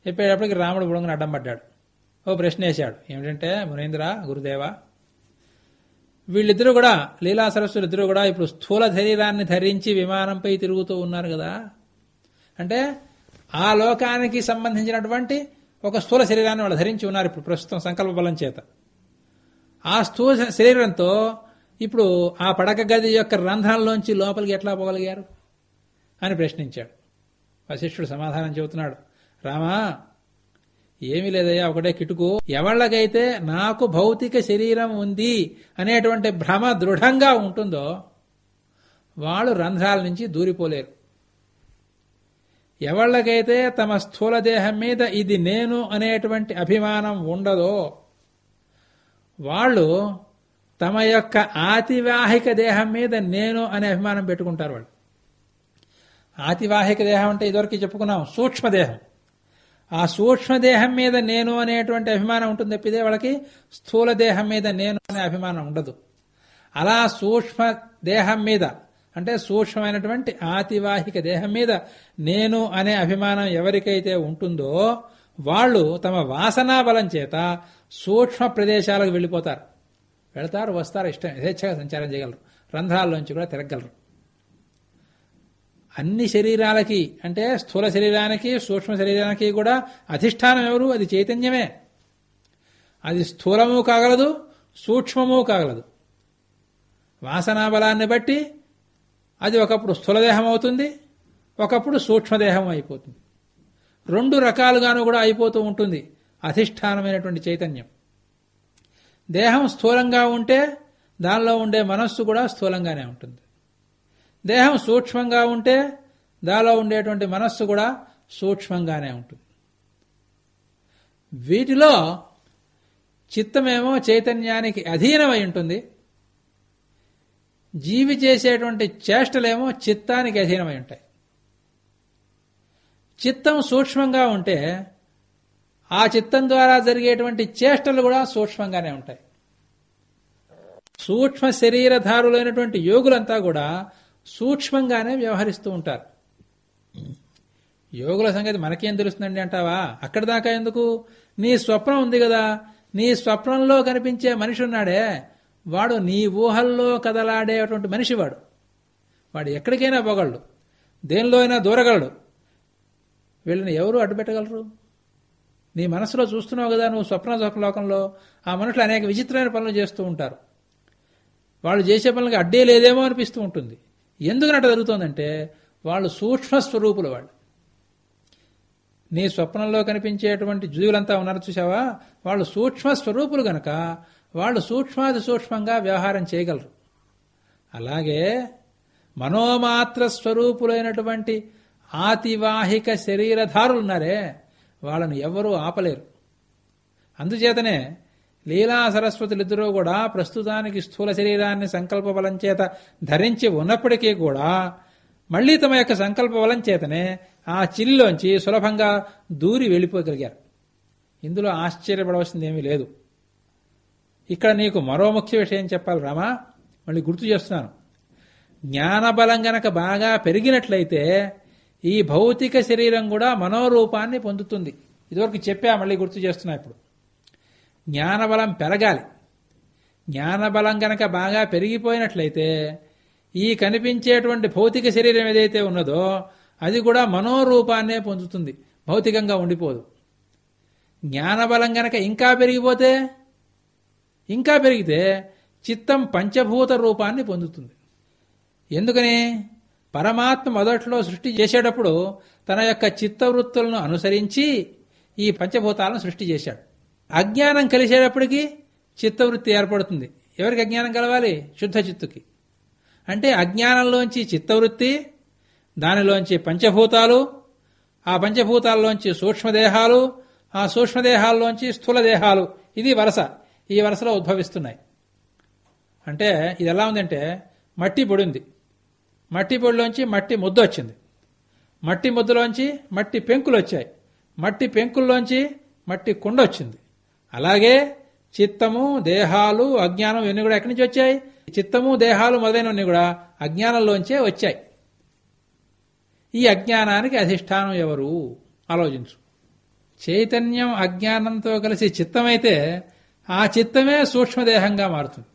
చెప్పేటప్పటికి రాముడు బుడంగును అడ్డం పడ్డాడు. ఓ ప్రశ్న వేశాడు. ఏమిటంటే మునీంద్ర గురుదేవ వీళ్ళిద్దరూ కూడా లీలా సరస్సులు ఇద్దరు కూడా ఇప్పుడు స్థూల శరీరాన్ని ధరించి విమానంపై తిరుగుతూ ఉన్నారు కదా. అంటే ఆ లోకానికి సంబంధించినటువంటి ఒక స్థూల శరీరాన్ని వాళ్ళు ధరించి ఉన్నారు ఇప్పుడు ప్రస్తుతం సంకల్ప బలం చేత. ఆ స్థూల శరీరంతో ఇప్పుడు ఆ పడక గది యొక్క రంధ్రంలోంచి లోపలికి ఎట్లా పోగలిగారు? అని ప్రశ్నించాడు. వశిష్ఠుడు సమాధానం చెబుతున్నాడు. రామా ఏమీ లేదయ్యా ఒకటే కిటుకు. ఎవళ్ళకైతే నాకు భౌతిక శరీరం ఉంది అనేటువంటి భ్రమ దృఢంగా ఉంటుందో వాళ్ళు రంధ్రాల నుంచి దూరిపోలేరు. ఎవళ్ళకైతే తమ స్థూల దేహం మీద ఇది నేను అనేటువంటి అభిమానం ఉండదో వాళ్ళు తమ యొక్క ఆతివాహిక దేహం మీద నేను అనే అభిమానం పెట్టుకుంటారు వాళ్ళు. ఆతివాహిక దేహం అంటే ఇదివరకు చెప్పుకున్నాం సూక్ష్మదేహం ఆ సూక్ష్మదేహం మీద నేను అనేటువంటి అభిమానం ఉంటుంది తప్పితే వాళ్ళకి స్థూల దేహం మీద నేను అనే అభిమానం ఉండదు. అలా సూక్ష్మ దేహం మీద అంటే సూక్ష్మమైనటువంటి ఆతివాహిక దేహం మీద నేను అనే అభిమానం ఎవరికైతే ఉంటుందో వాళ్ళు తమ వాసనా బలం చేత సూక్ష్మ ప్రదేశాలకు వెళ్ళిపోతారు. వెళతారు వస్తారు ఇష్టం యథేచ్ఛగా సంచారం చేయగలరు. రంధ్రాల్లోంచి కూడా తిరగలరు అన్ని శరీరాలకి అంటే స్థూల శరీరానికి సూక్ష్మ శరీరానికి కూడా అధిష్టానం ఎవరు? అది చైతన్యమే. అది స్థూలము కాగలదు సూక్ష్మము కాగలదు. వాసనా బలాన్ని బట్టి అది ఒకప్పుడు స్థూలదేహం అవుతుంది ఒకప్పుడు సూక్ష్మదేహం అయిపోతుంది రెండు రకాలుగాను కూడా అయిపోతూ ఉంటుంది అధిష్టానమైనటువంటి చైతన్యం. దేహం స్థూలంగా ఉంటే దానిలో ఉండే మనస్సు కూడా స్థూలంగానే ఉంటుంది. దేహం సూక్ష్మంగా ఉంటే దానిలో ఉండేటువంటి మనస్సు కూడా సూక్ష్మంగానే ఉంటుంది. వీటిలో చిత్తమేమో చైతన్యానికి అధీనమై ఉంటుంది. జీవి చేసేటువంటి చేష్టలేమో చిత్తానికి అధీనమై ఉంటాయి. చిత్తం సూక్ష్మంగా ఉంటే ఆ చిత్తం ద్వారా జరిగేటువంటి చేష్టలు కూడా సూక్ష్మంగానే ఉంటాయి. సూక్ష్మ శరీరధారులైనటువంటి యోగులంతా కూడా సూక్ష్మంగానే వ్యవహరిస్తూ ఉంటారు. యోగుల సంగతి మనకేం తెలుస్తుందండి అంటావా? అక్కడి దాకా ఎందుకు? నీ స్వప్నం ఉంది కదా. నీ స్వప్నంలో కనిపించే మనిషి ఉన్నాడే. వాడు నీ ఊహల్లో కదలాడేటువంటి మనిషి వాడు వాడు ఎక్కడికైనా పోగలడు. దేనిలో అయినా దూరగలడు. వీళ్ళని ఎవరు అడ్డుపెట్టగలరు? నీ మనసులో చూస్తున్నావు కదా నువ్వు స్వప్న లోకంలో ఆ మనుషులు అనేక విచిత్రమైన పనులు చేస్తూ ఉంటారు. వాళ్ళు చేసే పనులకి అడ్డే లేదేమో అనిపిస్తూ ఉంటుంది. ఎందుకనట్టు జరుగుతుందంటే వాళ్ళు సూక్ష్మ స్వరూపులు వాళ్ళు. నీ స్వప్నంలో కనిపించేటువంటి జీవులంతా ఉన్నారు చూసావా వాళ్ళు సూక్ష్మ స్వరూపులు గనక వాళ్ళు సూక్ష్మాది సూక్ష్మంగా వ్యవహారం చేయగలరు. అలాగే మనోమాత్ర స్వరూపులైనటువంటి ఆతివాహిక శరీరధారులున్నారే వాళ్ళను ఎవ్వరూ ఆపలేరు. అందుచేతనే లీలా సరస్వతులిద్దరూ కూడా ప్రస్తుతానికి స్థూల శరీరాన్ని సంకల్ప బలం చేత ధరించి ఉన్నప్పటికీ కూడా మళ్ళీ తమ యొక్క సంకల్ప బలం చేతనే ఆ చిల్లిలోంచి సులభంగా దూరి వెళ్ళిపోగలిగారు. ఇందులో ఆశ్చర్యపడవలసింది ఏమీ లేదు. ఇక్కడ నీకు మరో ముఖ్య విషయం చెప్పాలి రామా? మళ్ళీ గుర్తు చేస్తున్నాను. జ్ఞానబలం గనక బాగా పెరిగినట్లయితే ఈ భౌతిక శరీరం కూడా మనోరూపాన్ని పొందుతుంది. ఇదివరకు చెప్పా మళ్ళీ గుర్తు చేస్తున్నా ఇప్పుడు. జ్ఞానబలం పెరగాలి. జ్ఞానబలం గనక బాగా పెరిగిపోయినట్లయితే ఈ కనిపించేటువంటి భౌతిక శరీరం ఏదైతే ఉన్నదో అది కూడా మనోరూపాన్నే పొందుతుంది. భౌతికంగా ఉండిపోదు. జ్ఞానబలం గనక ఇంకా పెరిగిపోతే ఇంకా పెరిగితే చిత్తం పంచభూత రూపాన్ని పొందుతుంది. ఎందుకని? పరమాత్మ మొదట్లో సృష్టి చేసేటప్పుడు తన యొక్క చిత్తవృత్తులను అనుసరించి ఈ పంచభూతాలను సృష్టి చేశాడు. అజ్ఞానం కలిసేటప్పటికి చిత్తవృత్తి ఏర్పడుతుంది. ఎవరికి అజ్ఞానం కలవాలి? శుద్ధ చిత్తుకి. అంటే అజ్ఞానంలోంచి చిత్తవృత్తి దానిలోంచి పంచభూతాలు ఆ పంచభూతాల్లోంచి సూక్ష్మదేహాలు ఆ సూక్ష్మదేహాల్లోంచి స్థూల దేహాలు. ఇది వరస. ఈ వరుసలో ఉద్భవిస్తున్నాయి. అంటే ఇది ఎలా ఉందంటే మట్టి పొడి ఉంది మట్టి పొడిలోంచి మట్టి ముద్ద వచ్చింది. మట్టి ముద్దలోంచి మట్టి పెంకులు వచ్చాయి. మట్టి పెంకుల్లోంచి మట్టి కుండ వచ్చింది. అలాగే చిత్తము దేహాలు అజ్ఞానం ఇవన్నీ కూడా ఎక్కడి నుంచి వచ్చాయి? చిత్తము దేహాలు మొదలైనవన్నీ కూడా అజ్ఞానంలోంచే వచ్చాయి. ఈ అజ్ఞానానికి అధిష్టానం ఎవరు? ఆలోచించు. చైతన్యం అజ్ఞానంతో కలిసి చిత్తమైతే ఆ చిత్తమే సూక్ష్మదేహంగా మారుతుంది.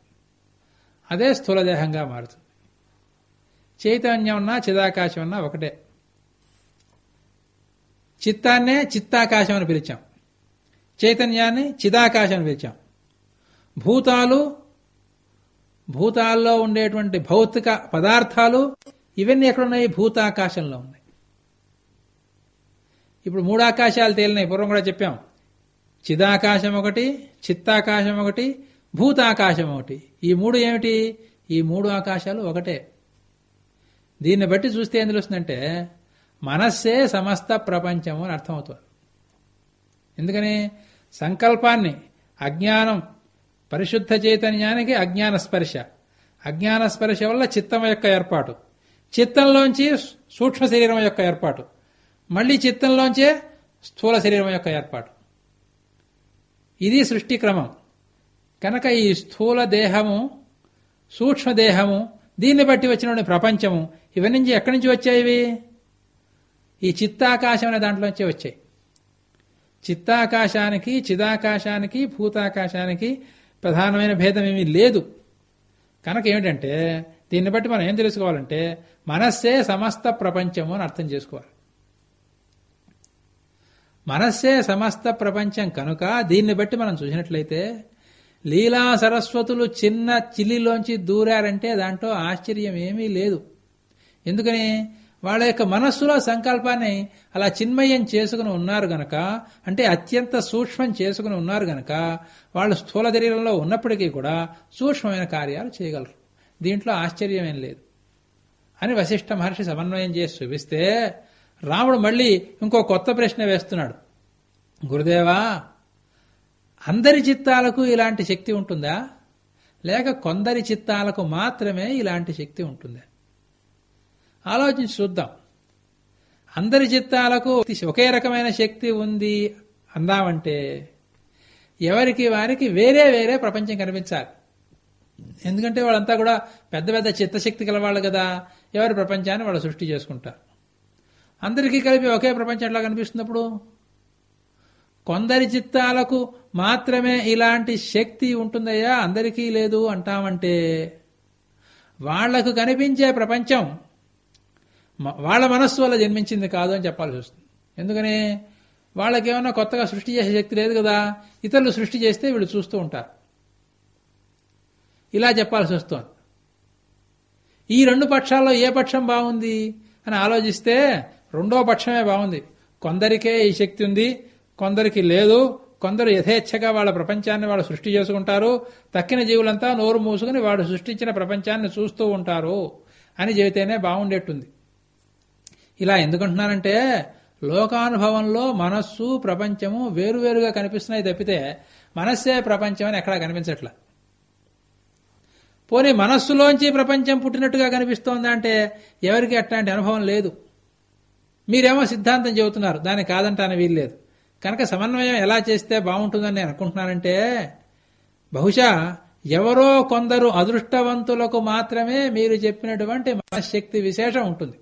అదే స్థూలదేహంగా మారుతుంది. చైతన్యం ఉన్నా చిదాకాశం ఉన్నా ఒకటే. చిత్తాన్నే చిత్తాకాశం అని పిలిచాం. చైతన్యాన్ని చిదాకాశం అని పిలిచాం. భూతాలు భూతాల్లో ఉండేటువంటి భౌతిక పదార్థాలు ఇవన్నీ ఎక్కడున్నాయి? భూతాకాశంలో ఉన్నాయి. ఇప్పుడు మూడు ఆకాశాలు తేలినాయి. పూర్వం కూడా చెప్పాం. చిదాకాశం ఒకటి చిత్తాకాశం ఒకటి భూతాకాశం ఒకటి. ఈ మూడు ఏమిటి? ఈ మూడు ఆకాశాలు ఒకటే. దీన్ని బట్టి చూస్తే ఏం తెలుస్తుందంటే మనస్సే సమస్త ప్రపంచము అని అర్థమవుతుంది. ఎందుకని? సంకల్పాన్ని అజ్ఞానం పరిశుద్ధ చైతన్యానికి అజ్ఞాన స్పర్శ అజ్ఞాన స్పర్శ వల్ల చిత్తం యొక్క ఏర్పాటు. చిత్తంలోంచి సూక్ష్మ శరీరం యొక్క ఏర్పాటు. మళ్ళీ చిత్తంలోంచే స్థూల శరీరం యొక్క ఏర్పాటు. ఇది సృష్టి క్రమం. కనుక ఈ స్థూల దేహము సూక్ష్మదేహము దీన్ని బట్టి వచ్చిన ప్రపంచము ఇవన్నీ నుంచి ఎక్కడి నుంచి వచ్చాయి ఇవి? ఈ చిత్తాకాశం అనే దాంట్లోంచే వచ్చాయి. చిత్తాకాశానికి చిదాకాశానికి భూతాకాశానికి ప్రధానమైన భేదం ఏమీ లేదు. కనుక ఏమిటంటే దీన్ని బట్టి మనం ఏం తెలుసుకోవాలంటే మనస్సే సమస్త ప్రపంచము అని అర్థం చేసుకోవాలి. మనస్సే సమస్త ప్రపంచం కనుక దీన్ని బట్టి మనం చూసినట్లయితే లీలా సరస్వతులు చిన్న చిల్లిలోంచి దూరారంటే దాంట్లో ఆశ్చర్యం ఏమీ లేదు. ఎందుకని? వాళ్ళ యొక్క మనస్సులో సంకల్పాన్ని అలా చిన్మయం చేసుకుని ఉన్నారు గనక అంటే అత్యంత సూక్ష్మం చేసుకుని ఉన్నారు గనక వాళ్ళు స్థూల శరీరంలో ఉన్నప్పటికీ కూడా సూక్ష్మమైన కార్యాలు చేయగలరు. దీంట్లో ఆశ్చర్యం ఏం లేదు. అని వశిష్ఠ మహర్షి సమన్వయం చేసి చూపిస్తే రాముడు మళ్ళీ ఇంకో కొత్త ప్రశ్న వేస్తున్నాడు. గురుదేవా అందరి చిత్తాలకు ఇలాంటి శక్తి ఉంటుందా? లేక కొందరి చిత్తాలకు మాత్రమే ఇలాంటి శక్తి ఉంటుందా? ఆలోచించి చూద్దాం. అందరి చిత్తాలకు ఒకే రకమైన శక్తి ఉంది అందామంటే ఎవరికి వారికి వేరే వేరే ప్రపంచం కనిపించాలి. ఎందుకంటే వాళ్ళంతా కూడా పెద్ద పెద్ద చిత్తశక్తి గలవాళ్ళు కదా. ఎవరి ప్రపంచాన్ని వాళ్ళు సృష్టి చేసుకుంటారు. అందరికీ కలిపి ఒకే ప్రపంచం ఎట్లా కనిపిస్తున్నప్పుడు కొందరి చిత్తాలకు మాత్రమే ఇలాంటి శక్తి ఉంటుందయ్యా అందరికీ లేదు అంటామంటే వాళ్ళకు కనిపించే ప్రపంచం వాళ్ళ మనస్సు వల్ల జన్మించింది కాదు అని చెప్పాల్సి వస్తుంది. ఎందుకని వాళ్ళకేమన్నా కొత్తగా సృష్టి చేసే శక్తి లేదు కదా ఇతరులు సృష్టి చేస్తే వీళ్ళు చూస్తూ ఉంటారు. ఇలా చెప్పాల్సి వస్తుంది. ఈ రెండు పక్షాల్లో ఏ పక్షం బాగుంది అని ఆలోచిస్తే రెండో పక్షమే బాగుంది. కొందరికే ఈ శక్తి ఉంది కొందరికి లేదు కొందరు యథేచ్ఛగా వాళ్ళ ప్రపంచాన్ని వాళ్ళు సృష్టి చేసుకుంటారు తక్కిన జీవులంతా నోరు మూసుకుని వాడు సృష్టించిన ప్రపంచాన్ని చూస్తూ ఉంటారు అని చెబితేనే బాగుండేట్టుంది. ఇలా ఎందుకంటున్నానంటే లోకానుభవంలో మనస్సు ప్రపంచము వేరువేరుగా కనిపిస్తున్నాయి తప్పితే మనస్సే ప్రపంచం అని ఎక్కడా కనిపించట్లా. పోనీ మనస్సులోంచి ప్రపంచం పుట్టినట్టుగా కనిపిస్తోందంటే ఎవరికి అట్లాంటి అనుభవం లేదు. మీరేమో సిద్ధాంతం చెబుతున్నారు. దాన్ని కాదంటానే వీల్లేదు కనుక సమన్వయం ఎలా చేస్తే బాగుంటుందని నేను అనుకుంటున్నానంటే బహుశా ఎవరో కొందరు అదృష్టవంతులకు మాత్రమే మీరు చెప్పినటువంటి మనశ్శక్తి విశేషం ఉంటుంది.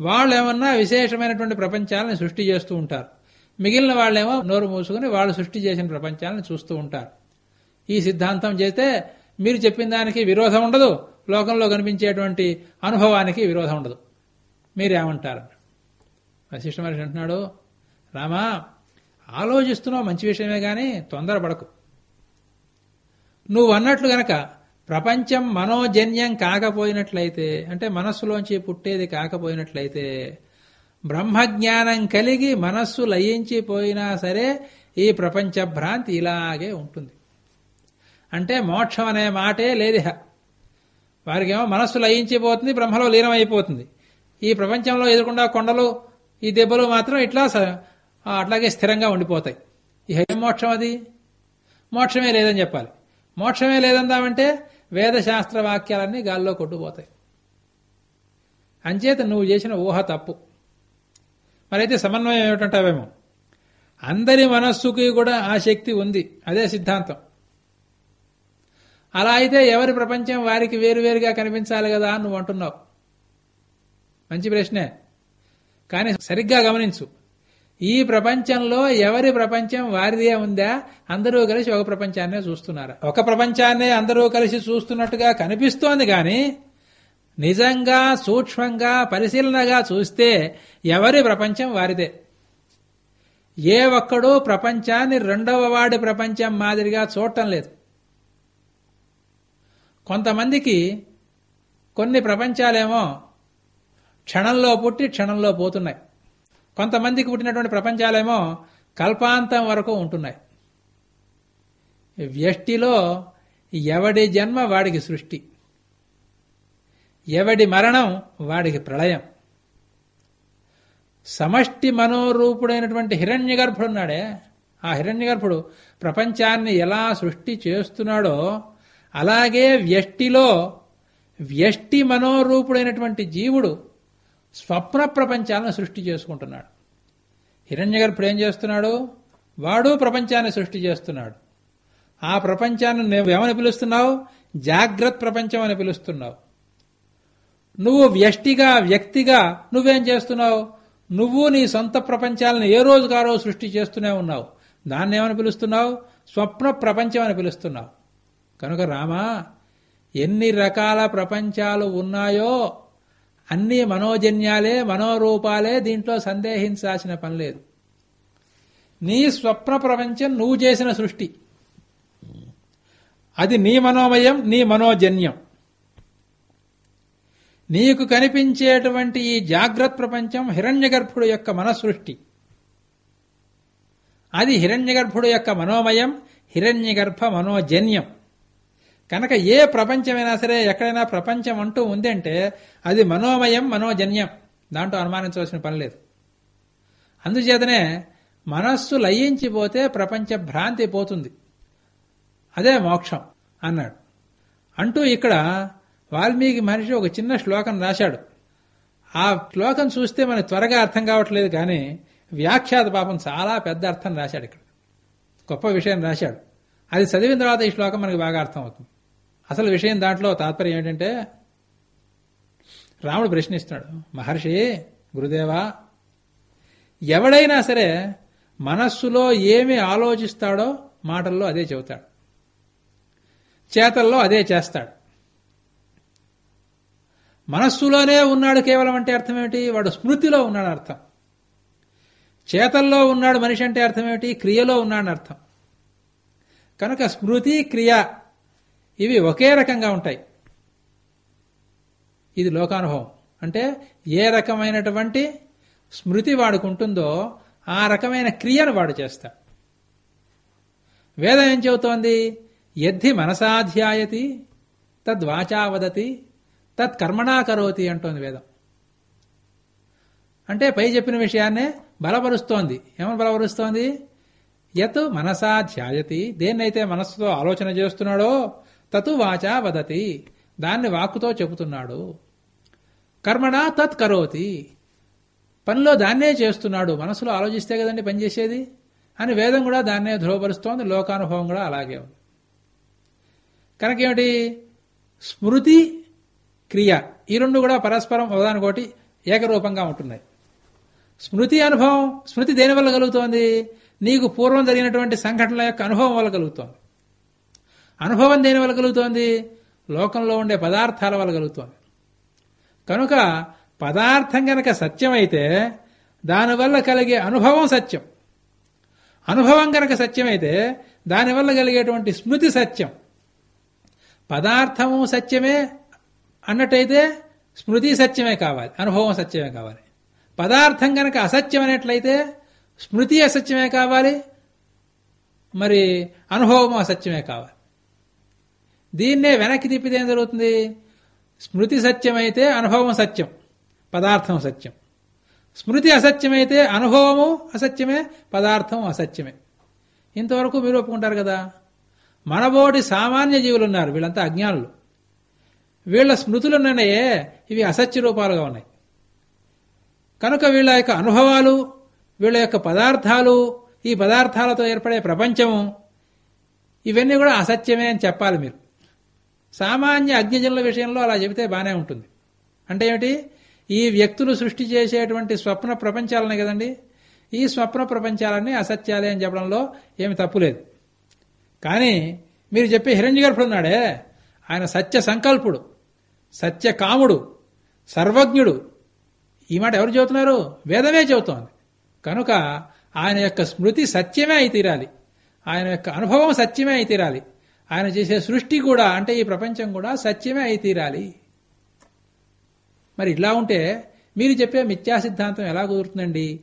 వాళ్ళు ఏమన్నా విశేషమైనటువంటి ప్రపంచాలను సృష్టి చేస్తూ ఉంటారు. మిగిలిన వాళ్ళేమో నోరు మూసుకుని వాళ్ళు సృష్టి చేసిన ప్రపంచాలను చూస్తూ ఉంటారు. ఈ సిద్ధాంతం చేస్తే మీరు చెప్పిన దానికి విరోధం ఉండదు. లోకంలో కనిపించేటువంటి అనుభవానికి విరోధం ఉండదు. మీరేమంటారు? వశిష్ఠ మహర్షి అంటున్నాడు రామా ఆలోచిస్తున్నావు మంచి విషయమే కానీ తొందరపడకు. నువ్వు అన్నట్లు గనక ప్రపంచం మనోజన్యం కాకపోయినట్లయితే అంటే మనస్సులోంచి పుట్టేది కాకపోయినట్లయితే బ్రహ్మజ్ఞానం కలిగి మనస్సు లయించిపోయినా సరే ఈ ప్రపంచ భ్రాంతి ఇలాగే ఉంటుంది. అంటే మోక్షం అనే మాటే లేదిహ. వారికేమో మనస్సు లయించిపోతుంది బ్రహ్మలో లీనమైపోతుంది. ఈ ప్రపంచంలో ఎదురుకుండా కొండలు ఈ దెబ్బలు మాత్రం ఇట్లా అట్లాగే స్థిరంగా ఉండిపోతాయి. ఇహ ఏం మోక్షం అది? మోక్షమే లేదని చెప్పాలి. మోక్షమే లేదందామంటే వేదశాస్త్ర వాక్యాలన్నీ గాల్లో కొట్టుపోతాయి అంచేత నువ్వు చేసిన ఊహ తప్పు. మరైతే సమన్వయం ఏమిటంటావేమో? అందరి మనస్సుకి కూడా ఆ శక్తి ఉంది. అదే సిద్ధాంతం. అలా అయితే ఎవరి ప్రపంచం వారికి వేరువేరుగా కనిపించాలి కదా అని నువ్వు అంటున్నావు. మంచి ప్రశ్నే. కానీ సరిగ్గా గమనించు. ఈ ప్రపంచంలో ఎవరి ప్రపంచం వారిదే ఉందా? అందరూ కలిసి ఒక ప్రపంచాన్నే చూస్తున్నారా? ఒక ప్రపంచాన్నే అందరూ కలిసి చూస్తున్నట్టుగా కనిపిస్తోంది కానీ నిజంగా సూక్ష్మంగా పరిశీలనగా చూస్తే ఎవరి ప్రపంచం వారిదే? ఏ ఒక్కడూ ప్రపంచాన్ని రెండవ వాడి ప్రపంచం మాదిరిగా చూడటం లేదు. కొంతమందికి కొన్ని ప్రపంచాలేమో క్షణంలో పుట్టి క్షణంలో పోతున్నాయి. కొంతమందికి పుట్టినటువంటి ప్రపంచాలేమో కల్పాంతం వరకు ఉంటున్నాయి. వ్యష్టిలో ఎవడి జన్మ వాడికి సృష్టి. ఎవడి మరణం వాడికి ప్రళయం. సమష్టి మనోరూపుడైనటువంటి హిరణ్య గర్భుడున్నాడే ఆ హిరణ్య గర్భుడు ప్రపంచాన్ని ఎలా సృష్టి చేస్తున్నాడో అలాగే వ్యష్టిలో వ్యష్టి మనోరూపుడైనటువంటి జీవుడు స్వప్న ప్రపంచాలను సృష్టి చేసుకుంటున్నాడు. హిరణ్యగర్భుడు ఏం చేస్తున్నాడు? వాడు ప్రపంచాన్ని సృష్టి చేస్తున్నాడు. ఆ ప్రపంచాన్ని నువ్వేమని పిలుస్తున్నావు? జాగ్రత్త ప్రపంచం అని పిలుస్తున్నావు. నువ్వు వ్యష్టిగా వ్యక్తిగా నువ్వేం చేస్తున్నావు? నువ్వు నీ సొంత ప్రపంచాలను ఏ రోజు కారో సృష్టి చేస్తూనే ఉన్నావు. దాన్ని ఏమని పిలుస్తున్నావు? స్వప్న ప్రపంచం అని పిలుస్తున్నావు. కనుక రామా ఎన్ని రకాల ప్రపంచాలు ఉన్నాయో అన్ని మనోజన్యాలే మనోరూపాలే దీంట్లో సందేహించాల్సిన పని లేదు. నీ స్వప్న ప్రపంచం నువ్వు చేసిన సృష్టి. అది నీ మనోమయం నీ మనోజన్యం. నీకు కనిపించేటువంటి ఈ జాగ్రత్త ప్రపంచం హిరణ్యగర్భుడు యొక్క మనసృష్టి అది హిరణ్యగర్భుడు యొక్క మనోమయం హిరణ్యగర్భ మనోజన్యం. కనుక ఏ ప్రపంచమైనా సరే ఎక్కడైనా ప్రపంచం అంటూ ఉందంటే అది మనోమయం మనోజన్యం. దాంట్లో అనుమానించవలసిన పని లేదు. అందుచేతనే మనస్సు లయించిపోతే ప్రపంచ భ్రాంతి పోతుంది. అదే మోక్షం అన్నాడు. అంటూ ఇక్కడ వాల్మీకి మనిషి ఒక చిన్న శ్లోకం రాశాడు. ఆ శ్లోకం చూస్తే మనకు త్వరగా అర్థం కావట్లేదు కానీ వ్యాఖ్యాత పాపం చాలా పెద్ద అర్థం రాశాడు ఇక్కడ. గొప్ప విషయం రాశాడు. అది చదివిన తర్వాత ఈ శ్లోకం మనకి బాగా అర్థం అవుతుంది అసలు విషయం దాంట్లో తాత్పర్యం ఏంటంటే రాముడు ప్రశ్నిస్తున్నాడు మహర్షి గురుదేవా ఎవడైనా సరే మనస్సులో ఏమి ఆలోచిస్తాడో మాటల్లో అదే చెబుతాడు. చేతల్లో అదే చేస్తాడు. మనస్సులోనే ఉన్నాడు కేవలం అంటే అర్థం ఏమిటి? వాడు స్మృతిలో ఉన్నాడు అర్థం. చేతల్లో ఉన్నాడు మనిషి అంటే అర్థం ఏమిటి? క్రియలో ఉన్నాడని అర్థం. కనుక స్మృతి క్రియ ఇవి ఒకే రకంగా ఉంటాయి. ఇది లోకానుభవం. అంటే ఏ రకమైనటువంటి స్మృతి వాడుకుంటుందో ఆ రకమైన క్రియను వాడు చేస్తాడు. వేదం ఏం చెబుతోంది? ఎద్ది మనసాధ్యాయతి తద్వాచా వదతి తత్ కర్మణా కరోతి అంటోంది వేదం. అంటే పై చెప్పిన విషయాన్నే బలపరుస్తోంది. ఏమని బలపరుస్తోంది? యత్ మనసా ధ్యాయతి దేన్నైతే మనస్సుతో ఆలోచన చేస్తున్నాడో తతు వాచా వదతి. దాన్ని వాక్కుతో చెబుతున్నాడు. కర్మణ తత్ కరోతి. పనిలో దాన్నే చేస్తున్నాడు. మనసులో ఆలోచిస్తే కదండి పనిచేసేది అని వేదం కూడా దాన్నే ధృవపరుస్తోంది. లోకానుభవం కూడా అలాగే ఉంది. కనుక ఏమిటి స్మృతి క్రియ. ఈ రెండు కూడా పరస్పరం ఒకదానికోటి ఏకరూపంగా ఉంటున్నాయి. స్మృతి అనుభవం స్మృతి దేని వల్ల కలుగుతోంది? నీకు పూర్వం జరిగినటువంటి సంఘటనల యొక్క అనుభవం వల్ల కలుగుతోంది. అనుభవం దేని వల్ల కలుగుతోంది? లోకంలో ఉండే పదార్థాల వల్ల కలుగుతోంది. కనుక పదార్థం గనక సత్యమైతే దానివల్ల కలిగే అనుభవం సత్యం. అనుభవం గనక సత్యమైతే దానివల్ల కలిగేటువంటి స్మృతి సత్యం. పదార్థము సత్యమే అన్నట్టయితే స్మృతి సత్యమే కావాలి అనుభవం సత్యమే కావాలి. పదార్థం గనక అసత్యం అనేట్లయితే స్మృతి అసత్యమే కావాలి మరి అనుభవం అసత్యమే కావాలి. దీన్నే వెనక్కి తిప్పితే ఏం జరుగుతుంది? స్మృతి సత్యమైతే అనుభవం సత్యం పదార్థం సత్యం. స్మృతి అసత్యమైతే అనుభవము అసత్యమే పదార్థం అసత్యమే. ఇంతవరకు మీరు ఒప్పుకుంటారు కదా? మనబోటి సామాన్య జీవులు ఉన్నారు వీళ్ళంతా అజ్ఞానులు. వీళ్ళ స్మృతులున్నాయే ఇవి అసత్య రూపాలుగా ఉన్నాయి. కనుక వీళ్ళ యొక్క అనుభవాలు వీళ్ళ యొక్క పదార్థాలు ఈ పదార్థాలతో ఏర్పడే ప్రపంచము ఇవన్నీ కూడా అసత్యమే అని చెప్పాలి మీరు. సామాన్య అజ్ఞజనుల విషయంలో అలా చెబితే బాగానే ఉంటుంది. అంటే ఏమిటి? ఈ వ్యక్తులు సృష్టి చేసేటువంటి స్వప్న ప్రపంచాలనే కదండి? ఈ స్వప్న ప్రపంచాలన్నీ అసత్యాలే అని చెప్పడంలో ఏమి తప్పులేదు కానీ మీరు చెప్పే హిరణ్యగర్భుడు ఉన్నాడే. ఆయన సత్య సంకల్పుడు సత్య కాముడు సర్వజ్ఞుడు. ఈ మాట ఎవరు చెబుతున్నారు? వేదమే చెబుతోంది. కనుక ఆయన యొక్క స్మృతి సత్యమే అయి తీరాలి. ఆయన యొక్క అనుభవం సత్యమే అయి తీరాలి. ఆయన చేసే సృష్టి కూడా అంటే ఈ ప్రపంచం కూడా సత్యమే అయి తీరాలి. మరి ఇట్లా ఉంటే మీరు చెప్పే మిథ్యా సిద్ధాంతం ఎలా కుదురుతుందండి?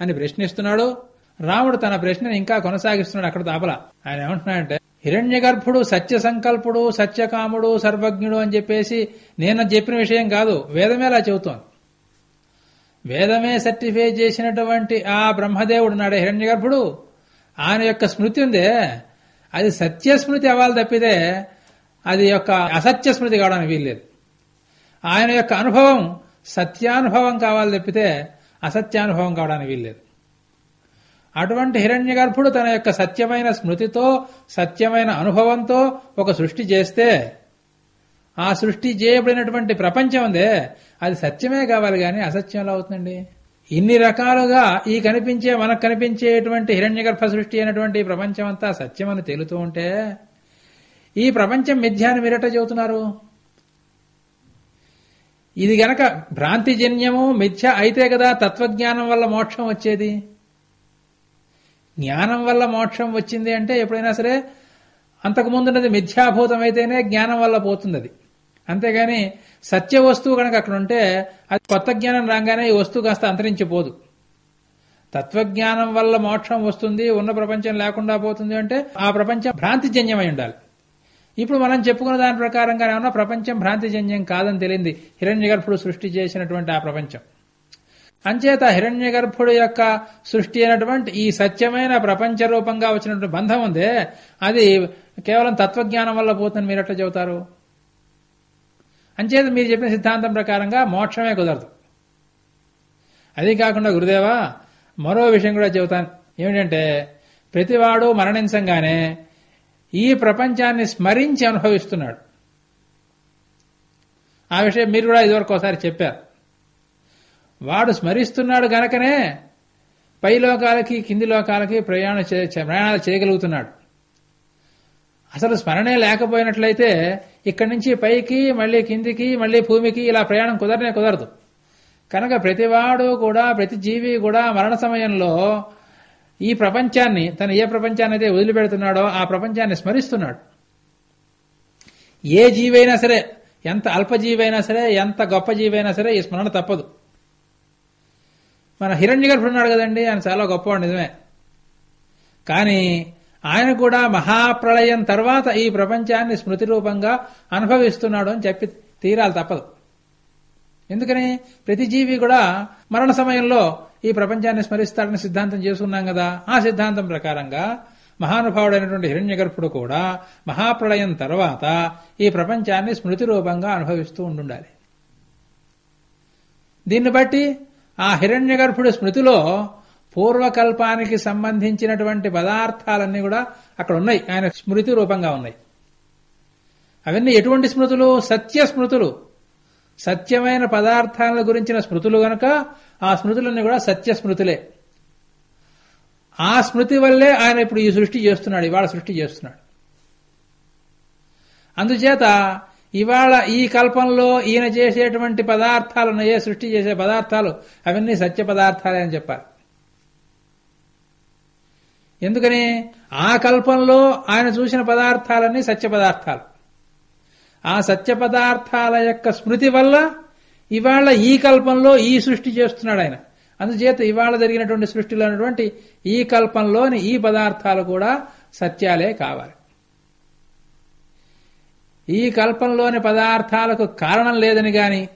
అని ప్రశ్నిస్తున్నాడు. రాముడు తన ప్రశ్నను ఇంకా కొనసాగిస్తున్నాడు అక్కడ దాపల. ఆయన ఏమంటున్నాడంటే హిరణ్య గర్భుడు సత్య సంకల్పుడు సత్యకాముడు సర్వజ్ఞుడు అని చెప్పేసి నేను చెప్పిన విషయం కాదు. వేదమే అలా చెబుతోంది. వేదమే సర్టిఫై చేసినటువంటి ఆ బ్రహ్మదేవుడు నాడే హిరణ్య గర్భుడు ఆయన యొక్క స్మృతి ఉందే అది సత్య స్మృతి అవ్వాలి తప్పితే అది యొక్క అసత్య స్మృతి కావడానికి వీల్లేదు. ఆయన యొక్క అనుభవం సత్యానుభవం కావాలి తప్పితే అసత్యానుభవం కావడానికి వీల్లేదు. అటువంటి హిరణ్య గర్భుడు తన యొక్క సత్యమైన స్మృతితో సత్యమైన అనుభవంతో ఒక సృష్టి చేస్తే ఆ సృష్టి చేయబడినటువంటి ప్రపంచం ఉందే అది సత్యమే కావాలి కానీ అసత్యంలో అవుతుందండి? ఇన్ని రకాలుగా ఈ కనిపించే మనకు కనిపించేటువంటి హిరణ్యగర్భ సృష్టి అయినటువంటి ఈ ప్రపంచం అంతా సత్యమని తేలుతూ ఉంటే ఈ ప్రపంచం మిథ్యాన్ని మీరట చెబుతున్నారు? ఇది గనక భ్రాంతిజన్యము మిథ్య అయితే కదా తత్వజ్ఞానం వల్ల మోక్షం వచ్చేది? జ్ఞానం వల్ల మోక్షం వచ్చింది అంటే ఎప్పుడైనా సరే అంతకుముందున్నది మిథ్యాభూతం అయితేనే జ్ఞానం వల్ల పోతుంది అది అంతేగాని సత్య వస్తువు కనుక అక్కడ ఉంటే అది కొత్త జ్ఞానం రాగానే ఈ వస్తువు కాస్త అంతరించిపోదు. తత్వజ్ఞానం వల్ల మోక్షం వస్తుంది ఉన్న ప్రపంచం లేకుండా పోతుంది అంటే ఆ ప్రపంచం భ్రాంతిజన్యమై ఉండాలి. ఇప్పుడు మనం చెప్పుకున్న దాని ప్రకారంగా ఏమన్నా ప్రపంచం భ్రాంతిజన్యం కాదని తెలియంది హిరణ్యగర్భుడు సృష్టి చేసినటువంటి ఆ ప్రపంచం. అంచేత హిరణ్యగర్భుడు యొక్క సృష్టి అయినటువంటి ఈ సత్యమైన ప్రపంచ రూపంగా వచ్చినటువంటి బంధం ఉందే అది కేవలం తత్వజ్ఞానం వల్ల పోతుందని మీరు ఎట్లా చెబుతారు? అంచేత మీరు చెప్పిన సిద్ధాంతం ప్రకారంగా మోక్షమే కుదరదు. అది కాకుండా గురుదేవా మరో విషయం కూడా చెబుతాను. ఏమిటంటే ప్రతివాడు మరణించంగానే ఈ ప్రపంచాన్ని స్మరించి అనుభవిస్తున్నాడు. ఆ విషయం మీరు కూడా ఇదివరకు ఒకసారి చెప్పారు. వాడు స్మరిస్తున్నాడు గనకనే పై లోకాలకి కింది లోకాలకి ప్రయాణం ప్రయాణాలు చేయగలుగుతున్నాడు. అసలు స్మరణే లేకపోయినట్లయితే ఇక్కడి నుంచి పైకి మళ్ళీ కిందికి మళ్ళీ భూమికి ఇలా ప్రయాణం కుదరనే కుదరదు. కనుక ప్రతివాడు కూడా ప్రతి జీవి కూడా మరణ సమయంలో ఈ ప్రపంచాన్ని తను ఏ ప్రపంచాన్ని అయితే వదిలిపెడుతున్నాడో ఆ ప్రపంచాన్ని స్మరిస్తున్నాడు. ఏ జీవైనా సరే ఎంత అల్పజీవైనా సరే ఎంత గొప్ప జీవైనా సరే ఈ స్మరణ తప్పదు. మన హిరణ్య ఉన్నాడు కదండి ఆయన చాలా గొప్పవాడు నిజమే. కానీ ఆయన కూడా మహాప్రళయం తర్వాత ఈ ప్రపంచాన్ని స్మృతి రూపంగా అనుభవిస్తున్నాడు అని చెప్పి తీరాలి తప్పదు. ఎందుకని? ప్రతి జీవి కూడా మరణ సమయంలో ఈ ప్రపంచాన్ని స్మరిస్తాడని సిద్ధాంతం చేసుకున్నాం కదా. ఆ సిద్ధాంతం ప్రకారంగా మహానుభావుడైనటువంటి హిరణ్యగర్భుడు కూడా మహాప్రళయం తర్వాత ఈ ప్రపంచాన్ని స్మృతి రూపంగా అనుభవిస్తూ ఉండాలి దీన్ని బట్టి ఆ హిరణ్యగర్భుడి స్మృతిలో పూర్వకల్పానికి సంబంధించినటువంటి పదార్థాలన్నీ కూడా అక్కడ ఉన్నాయి. ఆయన స్మృతి రూపంగా ఉన్నాయి. అవన్నీ ఎటువంటి స్మృతులు? సత్య స్మృతులు. సత్యమైన పదార్థాల గురించిన స్మృతులు గనక ఆ స్మృతులన్నీ కూడా సత్య స్మృతులే. ఆ స్మృతి వల్లే ఆయన ఇప్పుడు ఈ సృష్టి చేస్తున్నాడు ఇవాళ సృష్టి చేస్తున్నాడు. అందుచేత ఇవాళ ఈ కల్పంలో ఈయన చేసేటువంటి పదార్థాలు ఉన్నాయే సృష్టి చేసే పదార్థాలు అవన్నీ సత్య పదార్థాలే అని చెప్పాలి ఎందుకని? ఆ కల్పంలో ఆయన చూసిన పదార్థాలన్నీ సత్య పదార్థాలు. ఆ సత్య పదార్థాల యొక్క స్మృతి వల్ల ఇవాళ ఈ కల్పంలో ఈ సృష్టి చేస్తున్నాడు ఆయన. అందుచేత ఇవాళ జరిగినటువంటి సృష్టిలో ఉన్నటువంటి ఈ కల్పంలోని ఈ పదార్థాలు కూడా సత్యాలే కావాలి. ఈ కల్పంలోని పదార్థాలకు కారణం లేదని గాని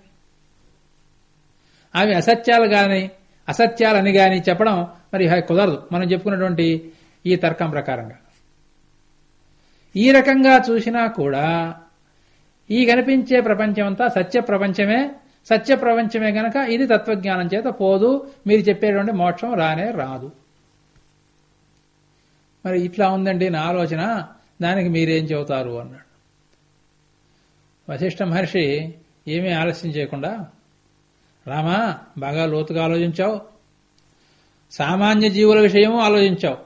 అవి అసత్యాలు కానీ అసత్యాలని గాని చెప్పడం మరి కుదరదు. మనం చెప్పుకున్నటువంటి ఈ తర్కం ప్రకారంగా. ఈ రకంగా చూసినా కూడా ఈ కనిపించే ప్రపంచమంతా సత్య ప్రపంచమే సత్య ప్రపంచమే గనక ఇది తత్వజ్ఞానం చేత పోదు. మీరు చెప్పేటువంటి మోక్షం రానే రాదు. మరి ఇట్లా ఉందండి నా ఆలోచన. దానికి మీరేం చెబుతారు అన్నాడు. వశిష్ఠ మహర్షి ఏమీ ఆలస్యం చేయకుండా రామా బాగా లోతుగా ఆలోచించావు. సామాన్య జీవుల విషయము ఆలోచించావు.